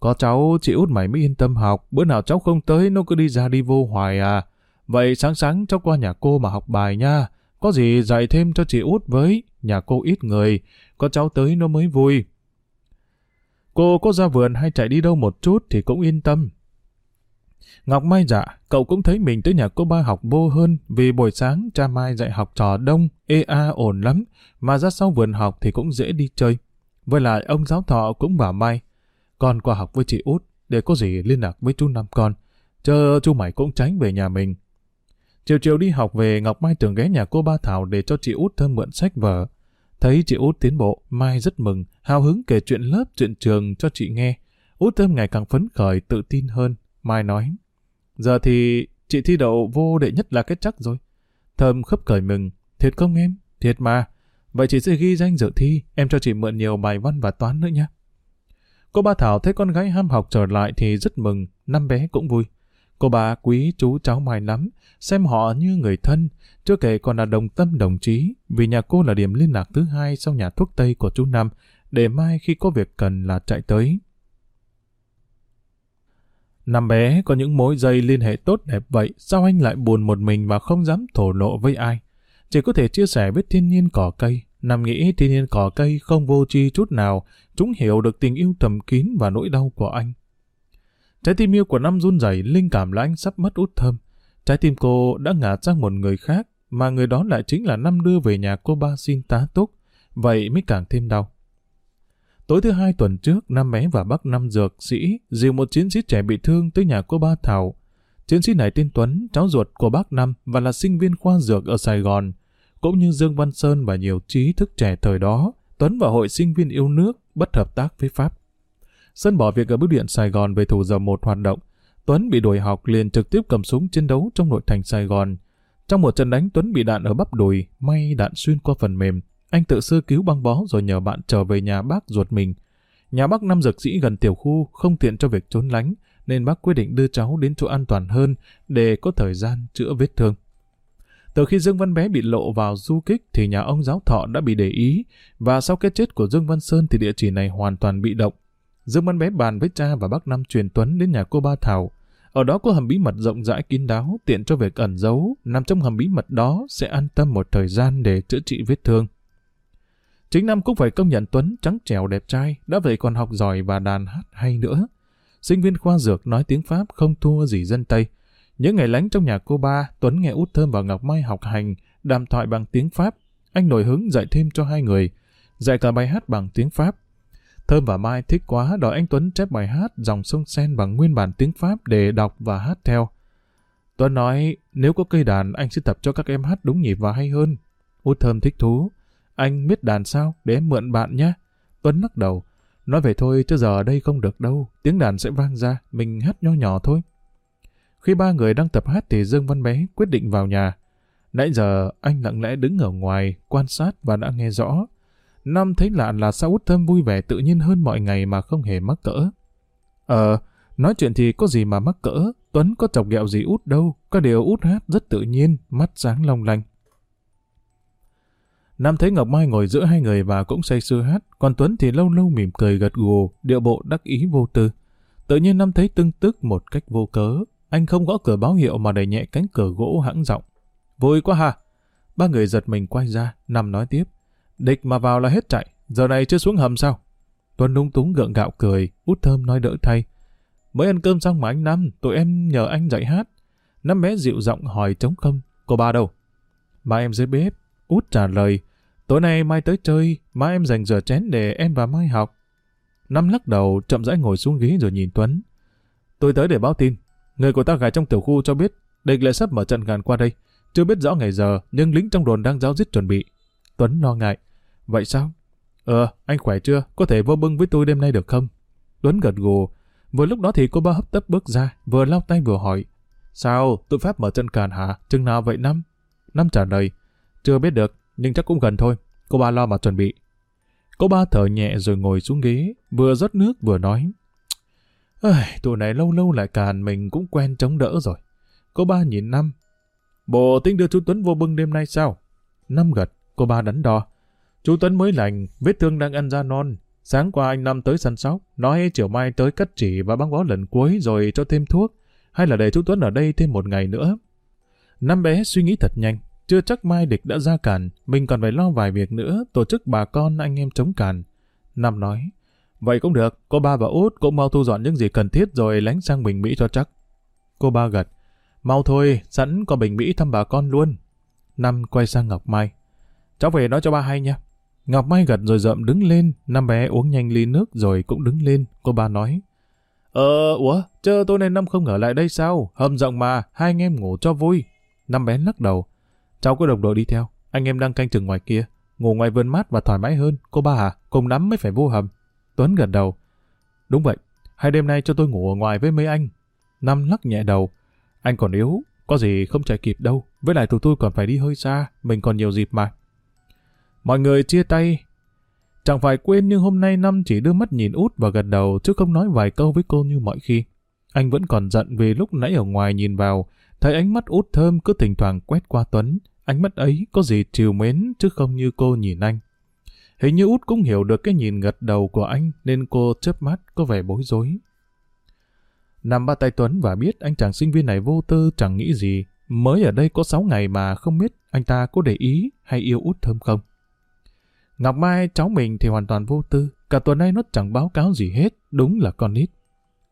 có cháu, chị út mày mới yên tâm học, bữa nào cháu không tới nó cứ đi ra đi vô hoài à. Vậy sáng sáng cháu qua nhà cô mà học bài nha, có gì dạy thêm cho chị út với, nhà cô ít người, có cháu tới nó mới vui. Cô có ra vườn hay chạy đi đâu một chút thì cũng yên tâm, Ngọc Mai dạ, cậu cũng thấy mình tới nhà cô ba học vô hơn vì buổi sáng cha Mai dạy học trò đông, ê a ổn lắm, mà ra sau vườn học thì cũng dễ đi chơi. Với lại ông giáo thọ cũng bảo Mai, con qua học với chị út để có gì liên lạc với chú năm con, chờ chú mày cũng tránh về nhà mình. Chiều chiều đi học về Ngọc Mai thường ghé nhà cô ba Thảo để cho chị út thơm mượn sách vở. Thấy chị út tiến bộ, Mai rất mừng, hào hứng kể chuyện lớp, chuyện trường cho chị nghe. Út thơm ngày càng phấn khởi, tự tin hơn. Mai nói, Giờ thì chị thi đậu vô đệ nhất là kết chắc rồi. Thơm khấp cởi mừng. Thiệt không em? Thiệt mà. Vậy chị sẽ ghi danh dự thi, em cho chị mượn nhiều bài văn và toán nữa nhé. Cô ba Thảo thấy con gái ham học trở lại thì rất mừng, năm bé cũng vui. Cô bà quý chú cháu Mai lắm, xem họ như người thân, chưa kể còn là đồng tâm đồng chí, vì nhà cô là điểm liên lạc thứ hai sau nhà thuốc Tây của chú Năm, để mai khi có việc cần là chạy tới. Năm bé có những mối dây liên hệ tốt đẹp vậy, sao anh lại buồn một mình mà không dám thổ lộ với ai? Chỉ có thể chia sẻ với thiên nhiên cỏ cây. Nam nghĩ thiên nhiên cỏ cây không vô tri chút nào, chúng hiểu được tình yêu thầm kín và nỗi đau của anh. Trái tim yêu của Năm run rẩy, linh cảm là anh sắp mất út thơm. Trái tim cô đã ngả sang một người khác, mà người đó lại chính là Năm đưa về nhà cô ba xin tá túc. Vậy mới càng thêm đau. Tối thứ hai tuần trước, Nam Bé và bác Năm Dược sĩ dìu một chiến sĩ trẻ bị thương tới nhà cô ba Thảo. Chiến sĩ này tên Tuấn, cháu ruột của bác Năm và là sinh viên khoa dược ở Sài Gòn. Cũng như Dương Văn Sơn và nhiều trí thức trẻ thời đó, Tuấn và hội sinh viên yêu nước, bất hợp tác với Pháp. Sơn bỏ việc ở bưu điện Sài Gòn về thủ giờ một hoạt động. Tuấn bị đuổi học liền trực tiếp cầm súng chiến đấu trong nội thành Sài Gòn. Trong một trận đánh Tuấn bị đạn ở bắp đùi, may đạn xuyên qua phần mềm. Anh tự sơ cứu băng bó rồi nhờ bạn trở về nhà bác ruột mình. Nhà bác năm dược sĩ gần tiểu khu, không tiện cho việc trốn lánh, nên bác quyết định đưa cháu đến chỗ an toàn hơn để có thời gian chữa vết thương. Từ khi Dương Văn Bé bị lộ vào du kích thì nhà ông giáo thọ đã bị để ý và sau cái chết của Dương Văn Sơn thì địa chỉ này hoàn toàn bị động. Dương Văn Bé bàn với cha và bác Năm truyền Tuấn đến nhà cô Ba Thảo. Ở đó có hầm bí mật rộng rãi kín đáo, tiện cho việc ẩn giấu, nằm trong hầm bí mật đó sẽ an tâm một thời gian để chữa trị vết thương. Chính Năm cũng phải công nhận Tuấn trắng trẻo đẹp trai, đã vậy còn học giỏi và đàn hát hay nữa. Sinh viên khoa dược nói tiếng Pháp không thua gì dân Tây. Những ngày lánh trong nhà cô ba, Tuấn nghe út thơm và Ngọc Mai học hành, đàm thoại bằng tiếng Pháp. Anh nổi hứng dạy thêm cho hai người, dạy cả bài hát bằng tiếng Pháp. Thơm và Mai thích quá đòi anh Tuấn chép bài hát dòng sông sen bằng nguyên bản tiếng Pháp để đọc và hát theo. Tuấn nói, nếu có cây đàn anh sẽ tập cho các em hát đúng nhịp và hay hơn. Út thơm thích thú. Anh biết đàn sao, để em mượn bạn nhé. Tuấn lắc đầu. Nói về thôi, chứ giờ ở đây không được đâu. Tiếng đàn sẽ vang ra, mình hát nho nhỏ thôi. Khi ba người đang tập hát thì Dương Văn Bé quyết định vào nhà. Nãy giờ anh lặng lẽ đứng ở ngoài, quan sát và đã nghe rõ. Năm thấy lạ là sao út thơm vui vẻ tự nhiên hơn mọi ngày mà không hề mắc cỡ. Ờ, nói chuyện thì có gì mà mắc cỡ, Tuấn có chọc ghẹo gì út đâu, có điều út hát rất tự nhiên, mắt sáng long lanh. Nam thấy Ngọc Mai ngồi giữa hai người và cũng say sưa hát, còn Tuấn thì lâu lâu mỉm cười gật gù, điệu bộ đắc ý vô tư. Tự nhiên Nam thấy tưng tức một cách vô cớ, anh không gõ cửa báo hiệu mà đẩy nhẹ cánh cửa gỗ hãng rộng. Vui quá ha! Ba người giật mình quay ra, Nam nói tiếp. Địch mà vào là hết chạy, giờ này chưa xuống hầm sao? Tuấn lúng túng gượng gạo cười, út thơm nói đỡ thay. Mới ăn cơm xong mà anh Năm, tụi em nhờ anh dạy hát. Năm bé dịu giọng hỏi trống không, cô ba đâu? Ba em dưới bếp, út trả lời. Tối nay Mai tới chơi, má em dành rửa chén để em và Mai học. Năm lắc đầu, chậm rãi ngồi xuống ghế rồi nhìn Tuấn. Tôi tới để báo tin. Người của ta gài trong tiểu khu cho biết, địch lại sắp mở trận gàn qua đây. Chưa biết rõ ngày giờ, nhưng lính trong đồn đang giáo giết chuẩn bị. Tuấn lo ngại. Vậy sao? Ờ, anh khỏe chưa? Có thể vô bưng với tôi đêm nay được không? Tuấn gật gù. Vừa lúc đó thì cô ba hấp tấp bước ra, vừa lau tay vừa hỏi. Sao? Tụi Pháp mở chân càn hả? Chừng nào vậy Năm? Năm trả lời. Chưa biết được, nhưng chắc cũng gần thôi. Cô ba lo mà chuẩn bị. Cô ba thở nhẹ rồi ngồi xuống ghế, vừa rót nước vừa nói. Ây, tụi này lâu lâu lại càn mình cũng quen chống đỡ rồi. Cô ba nhìn Năm. Bộ tính đưa chú Tuấn vô bưng đêm nay sao? Năm gật, cô ba đắn đo. Chú Tuấn mới lành, vết thương đang ăn da non. Sáng qua anh Năm tới săn sóc, nói chiều mai tới cắt chỉ và băng bó lần cuối rồi cho thêm thuốc. Hay là để chú Tuấn ở đây thêm một ngày nữa? Năm bé suy nghĩ thật nhanh. Chưa chắc mai địch đã ra cản, mình còn phải lo vài việc nữa, tổ chức bà con anh em chống cản. Năm nói, vậy cũng được, cô ba và út cũng mau thu dọn những gì cần thiết rồi lánh sang Bình Mỹ cho chắc. Cô ba gật, mau thôi, sẵn có Bình Mỹ thăm bà con luôn. Năm quay sang Ngọc Mai, cháu về nói cho ba hay nha. Ngọc Mai gật rồi rậm đứng lên, năm bé uống nhanh ly nước rồi cũng đứng lên, cô ba nói. Ờ, ủa, chờ tôi nên năm không ở lại đây sao? Hầm rộng mà, hai anh em ngủ cho vui. Năm bé lắc đầu. Cháu có đồng đội đi theo, anh em đang canh chừng ngoài kia. Ngủ ngoài vườn mát và thoải mái hơn. Cô ba à, cùng lắm mới phải vô hầm. Tuấn gật đầu. Đúng vậy, hai đêm nay cho tôi ngủ ở ngoài với mấy anh. Năm lắc nhẹ đầu. Anh còn yếu, có gì không chạy kịp đâu. Với lại tụi tôi còn phải đi hơi xa, mình còn nhiều dịp mà. Mọi người chia tay. Chẳng phải quên nhưng hôm nay Năm chỉ đưa mắt nhìn út và gật đầu chứ không nói vài câu với cô như mọi khi. Anh vẫn còn giận vì lúc nãy ở ngoài nhìn vào, thấy ánh mắt út thơm cứ thỉnh thoảng quét qua Tuấn. Ánh mắt ấy có gì chiều mến chứ không như cô nhìn anh. Hình như út cũng hiểu được cái nhìn gật đầu của anh nên cô chớp mắt có vẻ bối rối. Nằm ba tay Tuấn và biết anh chàng sinh viên này vô tư chẳng nghĩ gì. Mới ở đây có 6 ngày mà không biết anh ta có để ý hay yêu út thơm không. Ngọc Mai cháu mình thì hoàn toàn vô tư. Cả tuần nay nó chẳng báo cáo gì hết. Đúng là con nít.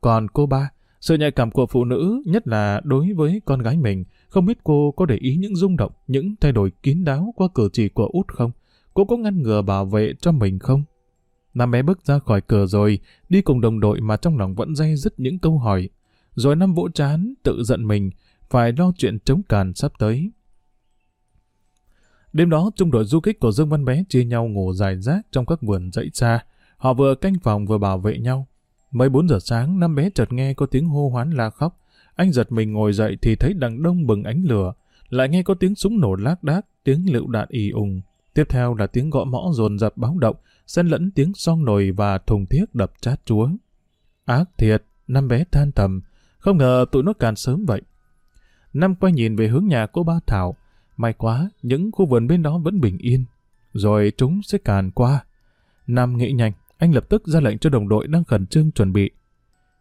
Còn cô ba, sự nhạy cảm của phụ nữ, nhất là đối với con gái mình, không biết cô có để ý những rung động, những thay đổi kín đáo qua cử chỉ của út không? Cô có ngăn ngừa bảo vệ cho mình không? Nam bé bước ra khỏi cửa rồi, đi cùng đồng đội mà trong lòng vẫn dây dứt những câu hỏi. Rồi năm vỗ chán, tự giận mình, phải lo chuyện chống càn sắp tới. Đêm đó, trung đội du kích của Dương Văn Bé chia nhau ngủ dài rác trong các vườn dãy xa. Họ vừa canh phòng vừa bảo vệ nhau. Mới 4 giờ sáng, năm bé chợt nghe có tiếng hô hoán la khóc. Anh giật mình ngồi dậy thì thấy đằng đông bừng ánh lửa. Lại nghe có tiếng súng nổ lác đác, tiếng lựu đạn ì ùng. Tiếp theo là tiếng gõ mõ dồn dập báo động, xen lẫn tiếng song nồi và thùng thiết đập chát chúa. Ác thiệt, năm bé than thầm. Không ngờ tụi nó càn sớm vậy. Năm quay nhìn về hướng nhà cô ba Thảo. May quá, những khu vườn bên đó vẫn bình yên. Rồi chúng sẽ càn qua. Nam nghĩ nhanh, anh lập tức ra lệnh cho đồng đội đang khẩn trương chuẩn bị.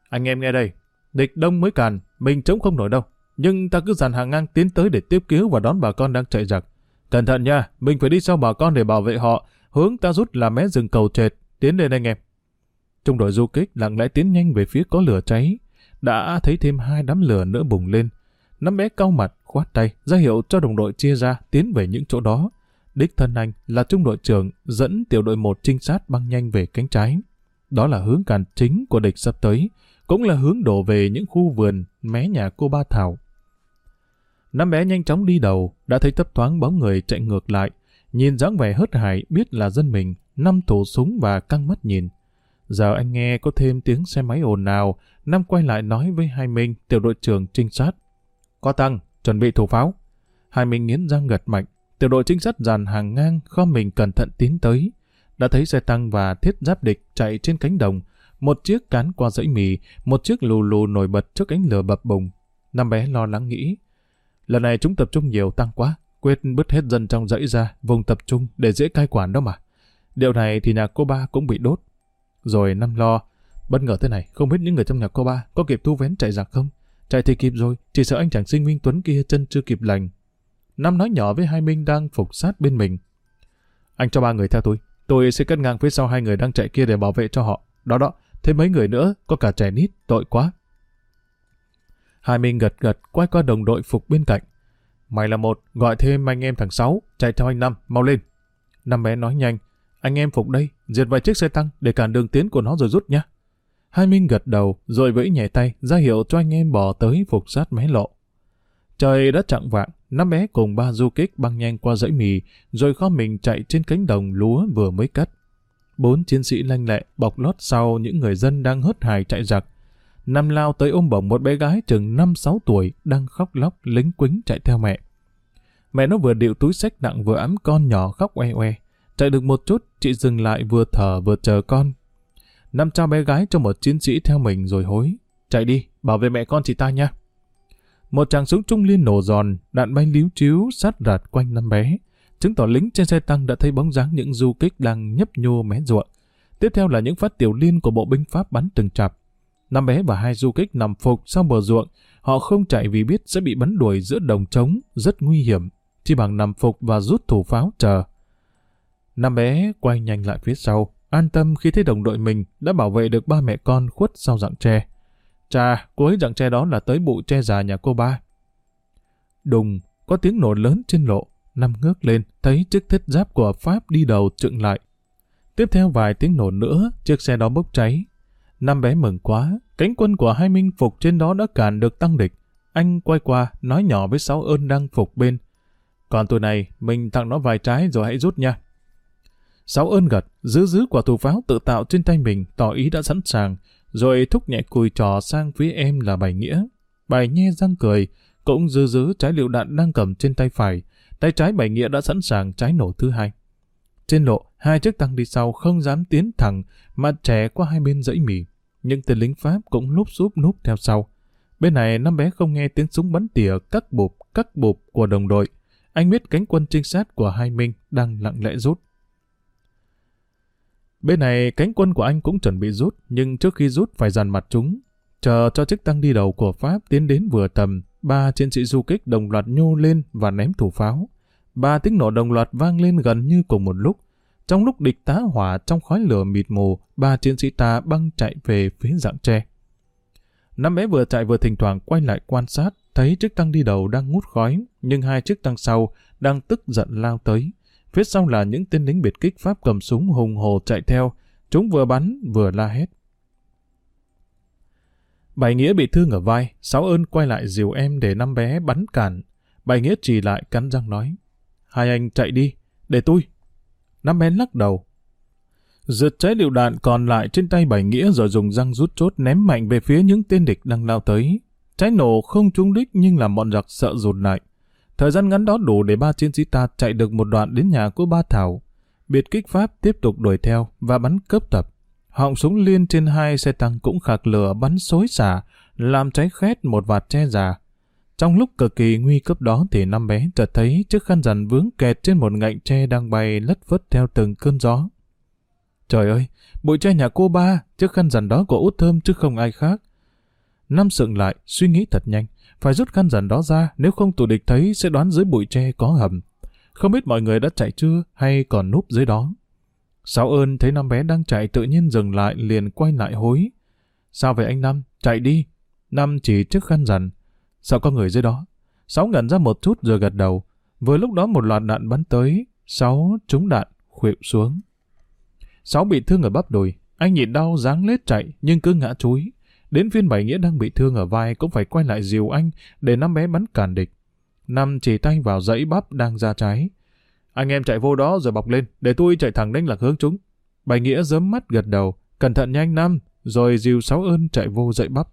Anh em nghe đây, địch đông mới càn, mình chống không nổi đâu. Nhưng ta cứ dàn hàng ngang tiến tới để tiếp cứu và đón bà con đang chạy giặc. Cẩn thận nha, mình phải đi sau bà con để bảo vệ họ. Hướng ta rút là mé rừng cầu trệt, tiến lên anh em. Trung đội du kích lặng lẽ tiến nhanh về phía có lửa cháy. Đã thấy thêm hai đám lửa nữa bùng lên. Năm bé cau mặt, khoát tay, ra hiệu cho đồng đội chia ra, tiến về những chỗ đó. Đích thân anh là trung đội trưởng dẫn tiểu đội một trinh sát băng nhanh về cánh trái. Đó là hướng càn chính của địch sắp tới, cũng là hướng đổ về những khu vườn mé nhà cô Ba Thảo. Năm bé nhanh chóng đi đầu, đã thấy thấp thoáng bóng người chạy ngược lại. Nhìn dáng vẻ hớt hải biết là dân mình, năm thủ súng và căng mắt nhìn. Giờ anh nghe có thêm tiếng xe máy ồn nào Năm quay lại nói với Hai mình tiểu đội trưởng trinh sát. Có tăng, chuẩn bị thủ pháo. Hai mình nghiến răng gật mạnh, tiểu đội trinh sát dàn hàng ngang kho mình cẩn thận tiến tới. Đã thấy xe tăng và thiết giáp địch chạy trên cánh đồng, một chiếc cán qua dãy mì, một chiếc lù lù nổi bật trước ánh lửa bập bùng. Năm bé lo lắng nghĩ, lần này chúng tập trung nhiều tăng quá, quyết bứt hết dân trong dãy ra, vùng tập trung để dễ cai quản đó mà. Điều này thì nhà cô ba cũng bị đốt. Rồi năm lo, bất ngờ thế này, không biết những người trong nhà cô ba có kịp thu vén chạy giặc không? Chạy thì kịp rồi, chỉ sợ anh chàng sinh Minh Tuấn kia chân chưa kịp lành. Năm nói nhỏ với hai Minh đang phục sát bên mình. Anh cho ba người theo tôi, tôi sẽ cất ngang phía sau hai người đang chạy kia để bảo vệ cho họ. Đó đó, thêm mấy người nữa, có cả trẻ nít, tội quá. Hai Minh gật gật quay qua đồng đội phục bên cạnh. Mày là một, gọi thêm anh em thằng Sáu, chạy theo anh Năm, mau lên. Năm bé nói nhanh, anh em phục đây, diệt vài chiếc xe tăng để cản đường tiến của nó rồi rút nhá. Hai Minh gật đầu, rồi vẫy nhẹ tay, ra hiệu cho anh em bỏ tới phục sát mé lộ. Trời đã chặng vạng, năm bé cùng ba du kích băng nhanh qua dãy mì, rồi kho mình chạy trên cánh đồng lúa vừa mới cắt. Bốn chiến sĩ lanh lẹ bọc lót sau những người dân đang hớt hài chạy giặc. Năm lao tới ôm bổng một bé gái chừng 5-6 tuổi đang khóc lóc lính quính chạy theo mẹ. Mẹ nó vừa điệu túi sách nặng vừa ấm con nhỏ khóc oe oe. Chạy được một chút, chị dừng lại vừa thở vừa chờ con. Năm trao bé gái cho một chiến sĩ theo mình rồi hối. Chạy đi, bảo vệ mẹ con chị ta nha. Một chàng súng trung liên nổ giòn, đạn bay líu chiếu sát rạt quanh năm bé. Chứng tỏ lính trên xe tăng đã thấy bóng dáng những du kích đang nhấp nhô mé ruộng. Tiếp theo là những phát tiểu liên của bộ binh Pháp bắn từng chạp. Năm bé và hai du kích nằm phục sau bờ ruộng. Họ không chạy vì biết sẽ bị bắn đuổi giữa đồng trống, rất nguy hiểm. Chỉ bằng nằm phục và rút thủ pháo chờ. Năm bé quay nhanh lại phía sau, an tâm khi thấy đồng đội mình đã bảo vệ được ba mẹ con khuất sau dạng tre. Chà, cuối dạng tre đó là tới bụ tre già nhà cô ba. Đùng, có tiếng nổ lớn trên lộ, Năm ngước lên, thấy chiếc thiết giáp của Pháp đi đầu trựng lại. Tiếp theo vài tiếng nổ nữa, chiếc xe đó bốc cháy. Năm bé mừng quá, cánh quân của hai minh phục trên đó đã cản được tăng địch. Anh quay qua, nói nhỏ với sáu ơn đang phục bên. Còn tụi này, mình tặng nó vài trái rồi hãy rút nha. Sáu ơn gật, giữ giữ quả thủ pháo tự tạo trên tay mình, tỏ ý đã sẵn sàng, rồi thúc nhẹ cùi trò sang phía em là bài nghĩa. Bài nhe răng cười, cũng giữ giữ trái liệu đạn đang cầm trên tay phải, tay trái bài nghĩa đã sẵn sàng trái nổ thứ hai. Trên lộ, hai chiếc tăng đi sau không dám tiến thẳng, mà trẻ qua hai bên dãy mì. Những tên lính Pháp cũng lúp xúp núp theo sau. Bên này, năm bé không nghe tiếng súng bắn tỉa cắt bụp, cắt bụp của đồng đội. Anh biết cánh quân trinh sát của hai Minh đang lặng lẽ rút. Bên này cánh quân của anh cũng chuẩn bị rút, nhưng trước khi rút phải dàn mặt chúng. Chờ cho chiếc tăng đi đầu của Pháp tiến đến vừa tầm, ba chiến sĩ du kích đồng loạt nhô lên và ném thủ pháo. Ba tiếng nổ đồng loạt vang lên gần như cùng một lúc. Trong lúc địch tá hỏa trong khói lửa mịt mù, ba chiến sĩ ta băng chạy về phía dạng tre. Năm bé vừa chạy vừa thỉnh thoảng quay lại quan sát, thấy chiếc tăng đi đầu đang ngút khói, nhưng hai chiếc tăng sau đang tức giận lao tới. Phía sau là những tên lính biệt kích Pháp cầm súng hùng hồ chạy theo. Chúng vừa bắn, vừa la hét. Bài Nghĩa bị thương ở vai, Sáu ơn quay lại dìu em để năm bé bắn cản. Bài Nghĩa chỉ lại cắn răng nói. Hai anh chạy đi, để tôi. Năm bé lắc đầu. Giật trái lựu đạn còn lại trên tay Bài Nghĩa rồi dùng răng rút chốt ném mạnh về phía những tên địch đang lao tới. Trái nổ không trúng đích nhưng làm bọn giặc sợ rụt lại. Thời gian ngắn đó đủ để ba chiến sĩ ta chạy được một đoạn đến nhà của ba Thảo. Biệt kích Pháp tiếp tục đuổi theo và bắn cấp tập. Họng súng liên trên hai xe tăng cũng khạc lửa bắn xối xả, làm cháy khét một vạt che già. Trong lúc cực kỳ nguy cấp đó thì năm bé chợt thấy chiếc khăn rằn vướng kẹt trên một ngạnh tre đang bay lất phất theo từng cơn gió. Trời ơi, bụi tre nhà cô ba, chiếc khăn rằn đó của út thơm chứ không ai khác. Năm sượng lại, suy nghĩ thật nhanh, phải rút khăn rằn đó ra, nếu không tù địch thấy sẽ đoán dưới bụi tre có hầm. Không biết mọi người đã chạy chưa hay còn núp dưới đó. Sáu ơn thấy năm bé đang chạy tự nhiên dừng lại liền quay lại hối. Sao vậy anh Năm? Chạy đi. Năm chỉ trước khăn rằn. Sao có người dưới đó? Sáu ngẩn ra một chút rồi gật đầu. Vừa lúc đó một loạt đạn bắn tới. Sáu trúng đạn, khuỵu xuống. Sáu bị thương ở bắp đùi. Anh nhịn đau dáng lết chạy nhưng cứ ngã chúi. Đến phiên bảy nghĩa đang bị thương ở vai cũng phải quay lại dìu anh để năm bé bắn cản địch. Năm chỉ tay vào dãy bắp đang ra trái. Anh em chạy vô đó rồi bọc lên, để tôi chạy thẳng đánh lạc hướng chúng. Bảy nghĩa giấm mắt gật đầu, cẩn thận nhanh năm, rồi dìu sáu ơn chạy vô dãy bắp.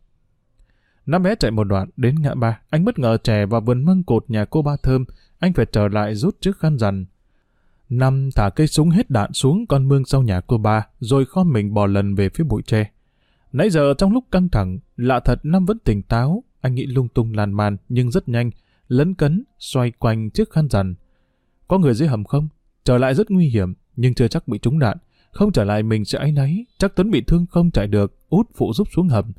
Năm bé chạy một đoạn đến ngã ba, anh bất ngờ trẻ vào vườn măng cột nhà cô ba thơm, anh phải trở lại rút chiếc khăn rằn. Năm thả cây súng hết đạn xuống con mương sau nhà cô ba, rồi kho mình bò lần về phía bụi tre. Nãy giờ trong lúc căng thẳng, lạ thật Năm vẫn tỉnh táo, anh nghĩ lung tung lan man nhưng rất nhanh, lấn cấn, xoay quanh chiếc khăn rằn. Có người dưới hầm không? Trở lại rất nguy hiểm, nhưng chưa chắc bị trúng đạn. Không trở lại mình sẽ áy náy, chắc Tuấn bị thương không chạy được, út phụ giúp xuống hầm.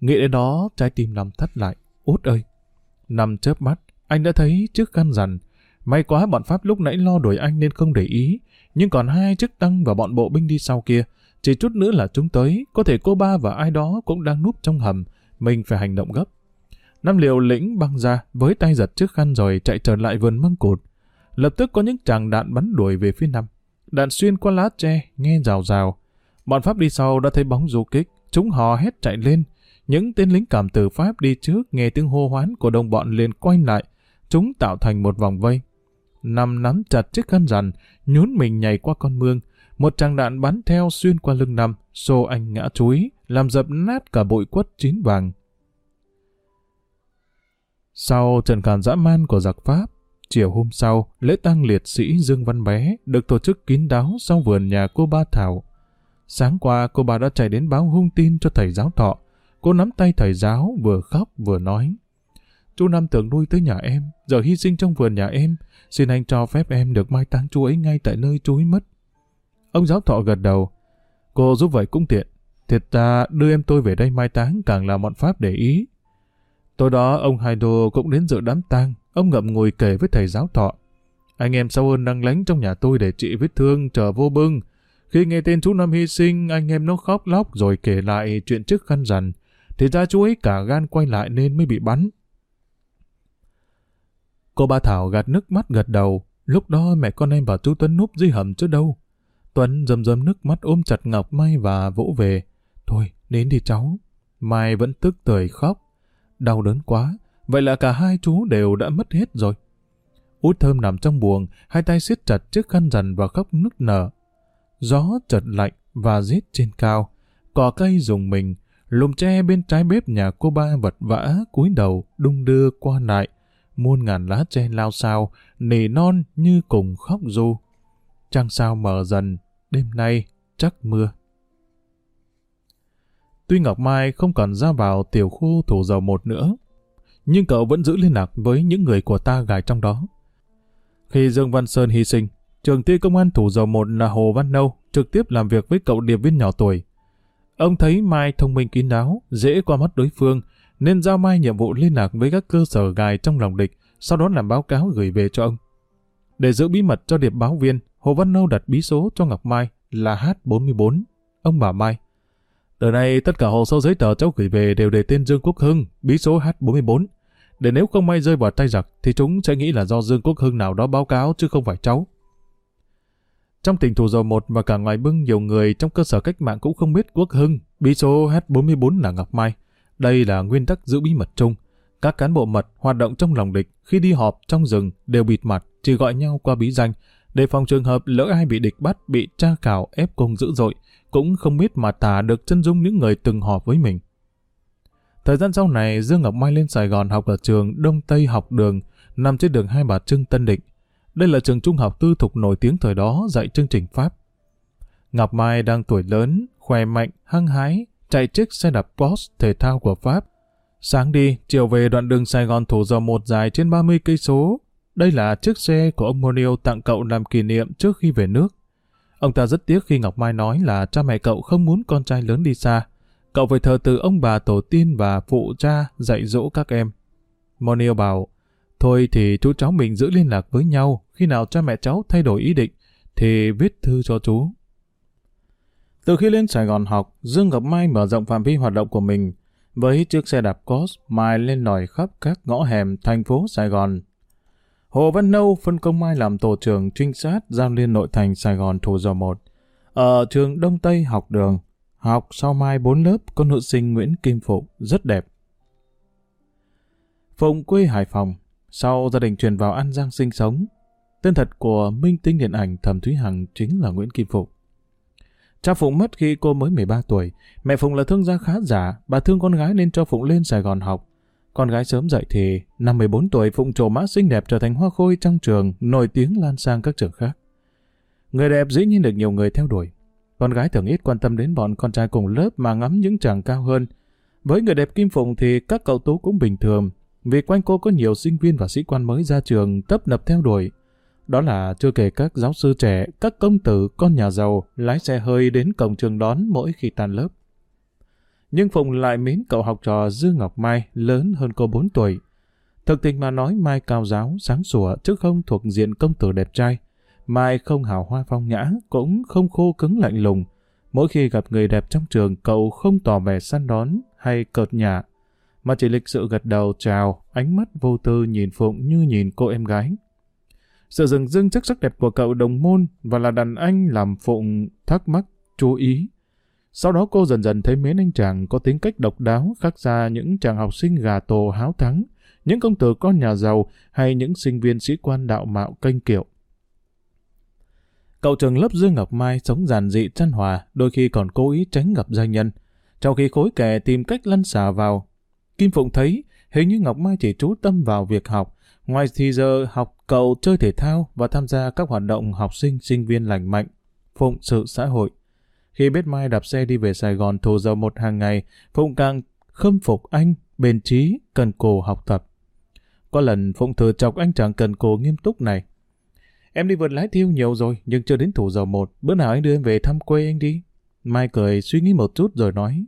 Nghĩ đến đó, trái tim nằm thắt lại. Út ơi! Nằm chớp mắt, anh đã thấy chiếc khăn rằn. May quá bọn Pháp lúc nãy lo đuổi anh nên không để ý. Nhưng còn hai chiếc tăng và bọn bộ binh đi sau kia. Chỉ chút nữa là chúng tới, có thể cô ba và ai đó cũng đang núp trong hầm. Mình phải hành động gấp. Năm liều lĩnh băng ra, với tay giật chiếc khăn rồi chạy trở lại vườn măng cụt. Lập tức có những tràng đạn bắn đuổi về phía năm. Đạn xuyên qua lá tre, nghe rào rào. Bọn Pháp đi sau đã thấy bóng du kích, chúng hò hét chạy lên. Những tên lính cảm tử Pháp đi trước nghe tiếng hô hoán của đồng bọn liền quay lại. Chúng tạo thành một vòng vây. Nằm nắm chặt chiếc khăn rằn, nhún mình nhảy qua con mương. Một tràng đạn bắn theo xuyên qua lưng nằm, xô anh ngã chuối, làm dập nát cả bụi quất chín vàng. Sau trận càn dã man của giặc Pháp, chiều hôm sau, lễ tang liệt sĩ Dương Văn Bé được tổ chức kín đáo sau vườn nhà cô Ba Thảo. Sáng qua, cô bà đã chạy đến báo hung tin cho thầy giáo thọ. Cô nắm tay thầy giáo, vừa khóc vừa nói. Chú Năm tưởng nuôi tới nhà em, giờ hy sinh trong vườn nhà em. Xin anh cho phép em được mai táng chú ấy ngay tại nơi chú ấy mất. Ông giáo thọ gật đầu. Cô giúp vậy cũng tiện. Thiệt ra đưa em tôi về đây mai táng càng là bọn Pháp để ý. Tối đó ông Hai Đô cũng đến dự đám tang. Ông ngậm ngùi kể với thầy giáo thọ. Anh em sau ơn đang lánh trong nhà tôi để trị vết thương chờ vô bưng. Khi nghe tên chú Năm hy sinh, anh em nó khóc lóc rồi kể lại chuyện trước khăn rằn. Thì ra chú ấy cả gan quay lại nên mới bị bắn. Cô ba Thảo gạt nước mắt gật đầu. Lúc đó mẹ con em và chú Tuấn núp dưới hầm chứ đâu. Tuấn dầm dầm nước mắt ôm chặt Ngọc Mai và vỗ về. Thôi, đến đi cháu. Mai vẫn tức tời khóc. Đau đớn quá. Vậy là cả hai chú đều đã mất hết rồi. Út thơm nằm trong buồng, hai tay siết chặt chiếc khăn rằn và khóc nức nở. Gió chợt lạnh và rít trên cao. Cỏ cây rùng mình, lùm tre bên trái bếp nhà cô ba vật vã cúi đầu đung đưa qua lại. Muôn ngàn lá tre lao sao, nỉ non như cùng khóc du. Trăng sao mờ dần, đêm nay chắc mưa. Tuy Ngọc Mai không còn ra vào tiểu khu thủ dầu một nữa, nhưng cậu vẫn giữ liên lạc với những người của ta gài trong đó. Khi Dương Văn Sơn hy sinh, trường ti công an thủ dầu một là Hồ Văn Nâu trực tiếp làm việc với cậu điệp viên nhỏ tuổi. Ông thấy Mai thông minh kín đáo, dễ qua mắt đối phương, nên giao Mai nhiệm vụ liên lạc với các cơ sở gài trong lòng địch, sau đó làm báo cáo gửi về cho ông. Để giữ bí mật cho điệp báo viên, Hồ Văn Nâu đặt bí số cho Ngọc Mai là H44. Ông bảo Mai, từ nay tất cả hồ sơ giấy tờ cháu gửi về đều để tên Dương Quốc Hưng, bí số H44. Để nếu không may rơi vào tay giặc thì chúng sẽ nghĩ là do Dương Quốc Hưng nào đó báo cáo chứ không phải cháu. Trong tỉnh thủ dầu một và cả ngoài bưng nhiều người trong cơ sở cách mạng cũng không biết Quốc Hưng, bí số H44 là Ngọc Mai. Đây là nguyên tắc giữ bí mật chung. Các cán bộ mật hoạt động trong lòng địch khi đi họp trong rừng đều bịt mặt, chỉ gọi nhau qua bí danh, để phòng trường hợp lỡ ai bị địch bắt, bị tra cào ép cung dữ dội, cũng không biết mà tả được chân dung những người từng họp với mình. Thời gian sau này, Dương Ngọc Mai lên Sài Gòn học ở trường Đông Tây học đường, nằm trên đường Hai Bà Trưng Tân Định. Đây là trường trung học tư thục nổi tiếng thời đó dạy chương trình Pháp. Ngọc Mai đang tuổi lớn, khỏe mạnh, hăng hái, chạy chiếc xe đạp Porsche thể thao của Pháp. Sáng đi, chiều về đoạn đường Sài Gòn thủ dầu một dài trên 30 cây số. Đây là chiếc xe của ông Monio tặng cậu làm kỷ niệm trước khi về nước. Ông ta rất tiếc khi Ngọc Mai nói là cha mẹ cậu không muốn con trai lớn đi xa. Cậu phải thờ từ ông bà tổ tiên và phụ cha dạy dỗ các em. Monio bảo, thôi thì chú cháu mình giữ liên lạc với nhau, khi nào cha mẹ cháu thay đổi ý định, thì viết thư cho chú. Từ khi lên Sài Gòn học, Dương Ngọc Mai mở rộng phạm vi hoạt động của mình. Với chiếc xe đạp Cos, Mai lên lòi khắp các ngõ hẻm thành phố Sài Gòn. Hồ Văn Nâu phân công Mai làm tổ trưởng trinh sát giao liên nội thành Sài Gòn Thủ Dầu 1. Ở trường Đông Tây học đường, học sau Mai 4 lớp có nữ sinh Nguyễn Kim Phụng rất đẹp. Phụng quê Hải Phòng, sau gia đình chuyển vào An Giang sinh sống. Tên thật của minh tinh điện ảnh Thẩm Thúy Hằng chính là Nguyễn Kim Phụng. Cha Phụng mất khi cô mới 13 tuổi. Mẹ Phụng là thương gia khá giả, bà thương con gái nên cho Phụng lên Sài Gòn học. Con gái sớm dậy thì, năm 14 tuổi Phụng trổ mã xinh đẹp trở thành hoa khôi trong trường, nổi tiếng lan sang các trường khác. Người đẹp dĩ nhiên được nhiều người theo đuổi. con gái thường ít quan tâm đến bọn con trai cùng lớp mà ngắm những chàng cao hơn. Với người đẹp Kim Phụng thì các cậu tú cũng bình thường, vì quanh cô có nhiều sinh viên và sĩ quan mới ra trường tấp nập theo đuổi. Đó là chưa kể các giáo sư trẻ, các công tử, con nhà giàu lái xe hơi đến cổng trường đón mỗi khi tan lớp. Nhưng Phụng lại mến cậu học trò Dương Ngọc Mai lớn hơn cô 4 tuổi. Thực tình mà nói Mai cao giáo, sáng sủa chứ không thuộc diện công tử đẹp trai. Mai không hào hoa phong nhã, cũng không khô cứng lạnh lùng. Mỗi khi gặp người đẹp trong trường, cậu không tỏ vẻ săn đón hay cợt nhả, mà chỉ lịch sự gật đầu chào, ánh mắt vô tư nhìn Phụng như nhìn cô em gái. Sự dừng dưng chắc sắc đẹp của cậu đồng môn và là đàn anh làm Phụng thắc mắc, chú ý. Sau đó cô dần dần thấy mến anh chàng có tính cách độc đáo khác ra những chàng học sinh gà tổ háo thắng, những công tử con nhà giàu hay những sinh viên sĩ quan đạo mạo canh kiệu. Cậu trường lớp Dương Ngọc Mai sống giản dị chăn hòa, đôi khi còn cố ý tránh gặp gia nhân. Trong khi khối kẻ tìm cách lăn xả vào, Kim Phụng thấy hình như Ngọc Mai chỉ chú tâm vào việc học, ngoài thì giờ học cậu chơi thể thao và tham gia các hoạt động học sinh sinh viên lành mạnh, phụng sự xã hội. Khi biết Mai đạp xe đi về Sài Gòn thù dầu một hàng ngày, Phụng càng khâm phục anh, bền trí, cần cù học tập. Có lần Phụng thừa chọc anh chàng cần cù nghiêm túc này. Em đi vượt lái thiêu nhiều rồi, nhưng chưa đến thủ dầu một. Bữa nào anh đưa em về thăm quê anh đi. Mai cười suy nghĩ một chút rồi nói.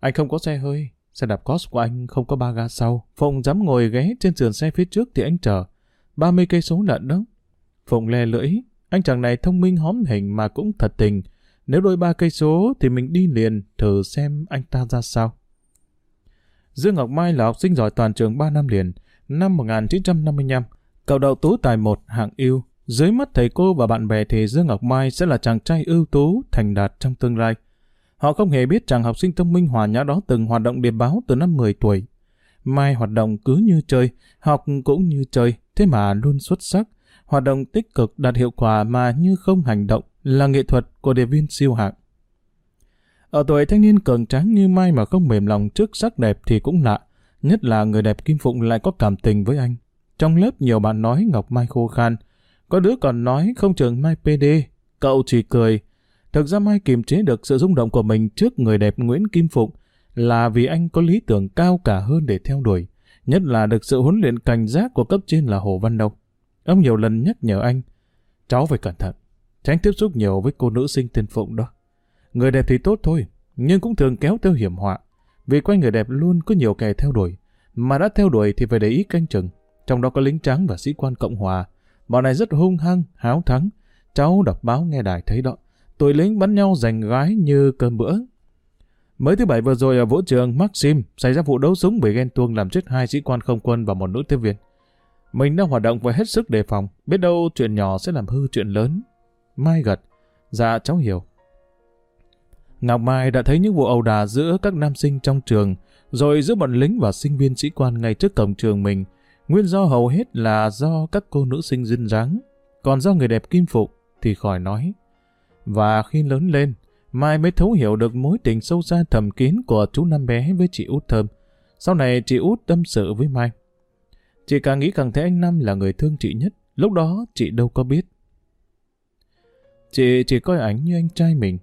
Anh không có xe hơi, xe đạp cos của anh không có ba ga sau. Phụng dám ngồi ghé trên sườn xe phía trước thì anh chờ. 30 cây số lận đó. Phụng le lưỡi, anh chàng này thông minh hóm hình mà cũng thật tình. Nếu đôi ba cây số thì mình đi liền thử xem anh ta ra sao. Dương Ngọc Mai là học sinh giỏi toàn trường 3 năm liền. Năm 1955, cậu đậu tú tài một hạng yêu. Dưới mắt thầy cô và bạn bè thì Dương Ngọc Mai sẽ là chàng trai ưu tú, thành đạt trong tương lai. Họ không hề biết chàng học sinh thông minh hòa nhã đó từng hoạt động điệp báo từ năm 10 tuổi. Mai hoạt động cứ như chơi, học cũng như chơi, thế mà luôn xuất sắc. Hoạt động tích cực đạt hiệu quả mà như không hành động là nghệ thuật của điệp viên siêu hạng. Ở tuổi thanh niên cường tráng như Mai mà không mềm lòng trước sắc đẹp thì cũng lạ, nhất là người đẹp Kim Phụng lại có cảm tình với anh. Trong lớp nhiều bạn nói Ngọc Mai khô khan, có đứa còn nói không trường Mai PD, cậu chỉ cười. Thực ra Mai kiềm chế được sự rung động của mình trước người đẹp Nguyễn Kim Phụng là vì anh có lý tưởng cao cả hơn để theo đuổi, nhất là được sự huấn luyện cảnh giác của cấp trên là Hồ Văn Đông. Ông nhiều lần nhắc nhở anh, cháu phải cẩn thận, tránh tiếp xúc nhiều với cô nữ sinh tên Phụng đó. Người đẹp thì tốt thôi, nhưng cũng thường kéo theo hiểm họa, vì quanh người đẹp luôn có nhiều kẻ theo đuổi, mà đã theo đuổi thì phải để ý canh chừng, trong đó có lính trắng và sĩ quan Cộng Hòa. Bọn này rất hung hăng, háo thắng, cháu đọc báo nghe đài thấy đó, tụi lính bắn nhau giành gái như cơm bữa. Mới thứ bảy vừa rồi ở vũ trường Maxim xảy ra vụ đấu súng bởi ghen tuông làm chết hai sĩ quan không quân và một nữ tiếp viên. Mình đang hoạt động với hết sức đề phòng, biết đâu chuyện nhỏ sẽ làm hư chuyện lớn. Mai gật, dạ cháu hiểu. Ngọc Mai đã thấy những vụ ẩu đả giữa các nam sinh trong trường, rồi giữa bọn lính và sinh viên sĩ quan ngay trước cổng trường mình. Nguyên do hầu hết là do các cô nữ sinh duyên dáng, còn do người đẹp kim phục thì khỏi nói. Và khi lớn lên, Mai mới thấu hiểu được mối tình sâu xa thầm kín của chú năm bé với chị út Thơm. Sau này chị út tâm sự với Mai. Chị càng nghĩ càng thấy anh Năm là người thương chị nhất. Lúc đó chị đâu có biết. Chị chỉ coi ảnh như anh trai mình.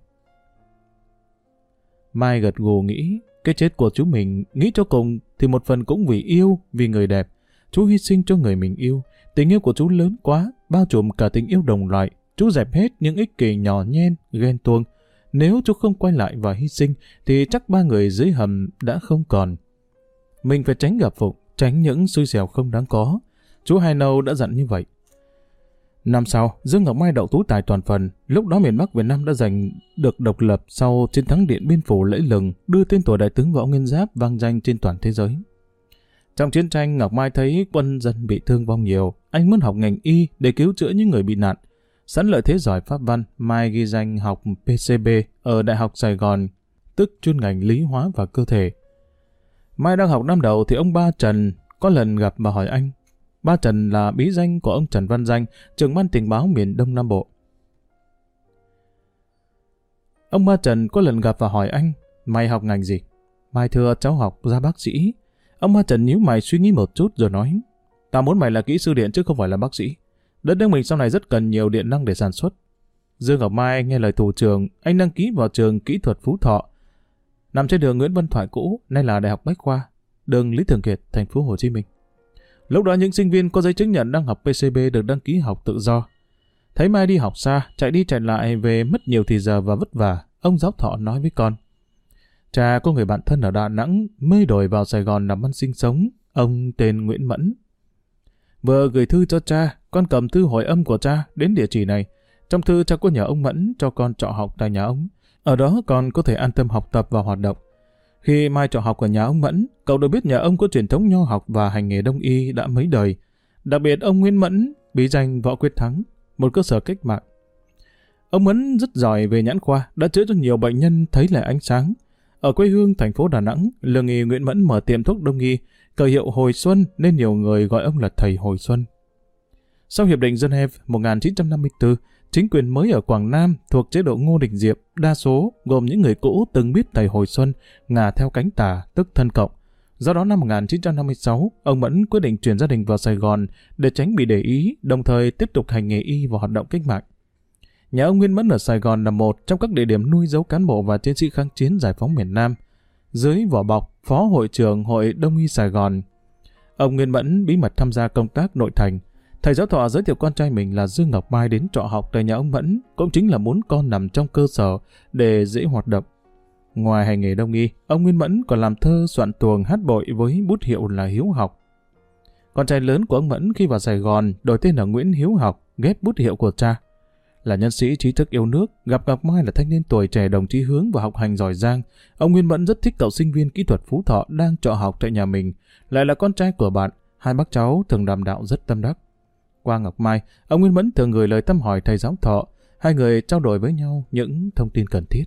Mai gật gù nghĩ, cái chết của chú mình nghĩ cho cùng thì một phần cũng vì yêu, vì người đẹp. Chú hy sinh cho người mình yêu. Tình yêu của chú lớn quá, bao trùm cả tình yêu đồng loại. Chú dẹp hết những ích kỷ nhỏ nhen, ghen tuông. Nếu chú không quay lại và hy sinh, thì chắc ba người dưới hầm đã không còn. Mình phải tránh gặp Phụng, tránh những xui xẻo không đáng có. Chú Hai Nâu đã dặn như vậy. Năm sau, Dương Ngọc Mai đậu tú tài toàn phần. Lúc đó miền Bắc Việt Nam đã giành được độc lập sau chiến thắng Điện Biên Phủ lẫy lừng, đưa tên tuổi đại tướng Võ Nguyên Giáp vang danh trên toàn thế giới. Trong chiến tranh, Ngọc Mai thấy quân dân bị thương vong nhiều. Anh muốn học ngành y để cứu chữa những người bị nạn. Sẵn lợi thế giỏi pháp văn, Mai ghi danh học PCB ở Đại học Sài Gòn, tức chuyên ngành lý hóa và cơ thể. Mai đang học năm đầu thì ông ba Trần có lần gặp và hỏi anh. Ba Trần là bí danh của ông Trần Văn Danh, trưởng ban tình báo miền Đông Nam Bộ. Ông ba Trần có lần gặp và hỏi anh, mày học ngành gì? Mai thưa cháu học ra bác sĩ. Ông ba Trần nhíu mày suy nghĩ một chút rồi nói, tao muốn mày là kỹ sư điện chứ không phải là bác sĩ. Đất nước mình sau này rất cần nhiều điện năng để sản xuất. Dương Ngọc Mai nghe lời thủ trưởng, anh đăng ký vào trường kỹ thuật Phú Thọ. Nằm trên đường Nguyễn Văn Thoại cũ, nay là Đại học Bách Khoa, đường Lý Thường Kiệt, thành phố Hồ Chí Minh. Lúc đó những sinh viên có giấy chứng nhận đang học PCB được đăng ký học tự do. Thấy Mai đi học xa, chạy đi chạy lại về mất nhiều thì giờ và vất vả, ông giáo thọ nói với con. Cha có người bạn thân ở Đà Nẵng, mới đổi vào Sài Gòn làm ăn sinh sống, ông tên Nguyễn Mẫn. Vừa gửi thư cho cha, con cầm thư hồi âm của cha đến địa chỉ này. Trong thư cha có nhờ ông Mẫn cho con trọ học tại nhà ông. Ở đó con có thể an tâm học tập và hoạt động. Khi Mai trọ học ở nhà ông Mẫn, cậu được biết nhà ông có truyền thống nho học và hành nghề đông y đã mấy đời. Đặc biệt ông Nguyễn Mẫn, bí danh Võ Quyết Thắng, một cơ sở cách mạng. Ông Mẫn rất giỏi về nhãn khoa, đã chữa cho nhiều bệnh nhân thấy lại ánh sáng. Ở quê hương thành phố Đà Nẵng, lương y Nguyễn Mẫn mở tiệm thuốc đông y, cờ hiệu Hồi Xuân nên nhiều người gọi ông là thầy Hồi Xuân. Sau Hiệp định Geneva 1954, chính quyền mới ở Quảng Nam thuộc chế độ Ngô Đình Diệm, đa số gồm những người cũ từng biết thầy Hồi Xuân, ngả theo cánh tà, tức thân cộng. Do đó năm 1956, ông Mẫn quyết định chuyển gia đình vào Sài Gòn để tránh bị để ý, đồng thời tiếp tục hành nghề y và hoạt động cách mạng. Nhà ông Nguyên Mẫn ở Sài Gòn là một trong các địa điểm nuôi dấu cán bộ và chiến sĩ kháng chiến giải phóng miền Nam. Dưới vỏ bọc, Phó Hội trưởng Hội Đông y Sài Gòn. Ông Nguyên Mẫn bí mật tham gia công tác nội thành. Thầy giáo thọ giới thiệu con trai mình là Dương Ngọc Mai đến trọ học tại nhà ông Mẫn, cũng chính là muốn con nằm trong cơ sở để dễ hoạt động. Ngoài hành nghề đông y, ông Nguyên Mẫn còn làm thơ soạn tuồng hát bội với bút hiệu là Hiếu Học. Con trai lớn của ông Mẫn khi vào Sài Gòn đổi tên là Nguyễn Hiếu Học, ghép bút hiệu của cha. Là nhân sĩ trí thức yêu nước, gặp Ngọc Mai là thanh niên tuổi trẻ đồng chí hướng và học hành giỏi giang. Ông Nguyên Mẫn rất thích cậu sinh viên kỹ thuật Phú Thọ đang trọ học tại nhà mình, lại là con trai của bạn. Hai bác cháu thường đàm đạo rất tâm đắc. Qua Ngọc Mai, ông Nguyên Mẫn thường gửi lời thăm hỏi thầy giáo thọ. Hai người trao đổi với nhau những thông tin cần thiết.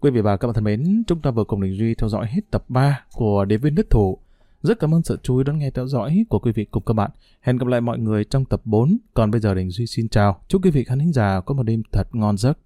Quý vị và các bạn thân mến, chúng ta vừa cùng Đình Duy theo dõi hết tập 3 của Đế viên Đất Thủ. Rất cảm ơn sự chú ý đón nghe theo dõi của quý vị cùng các bạn. Hẹn gặp lại mọi người trong tập 4. Còn bây giờ Đình Duy xin chào. Chúc quý vị khán giả có một đêm thật ngon giấc.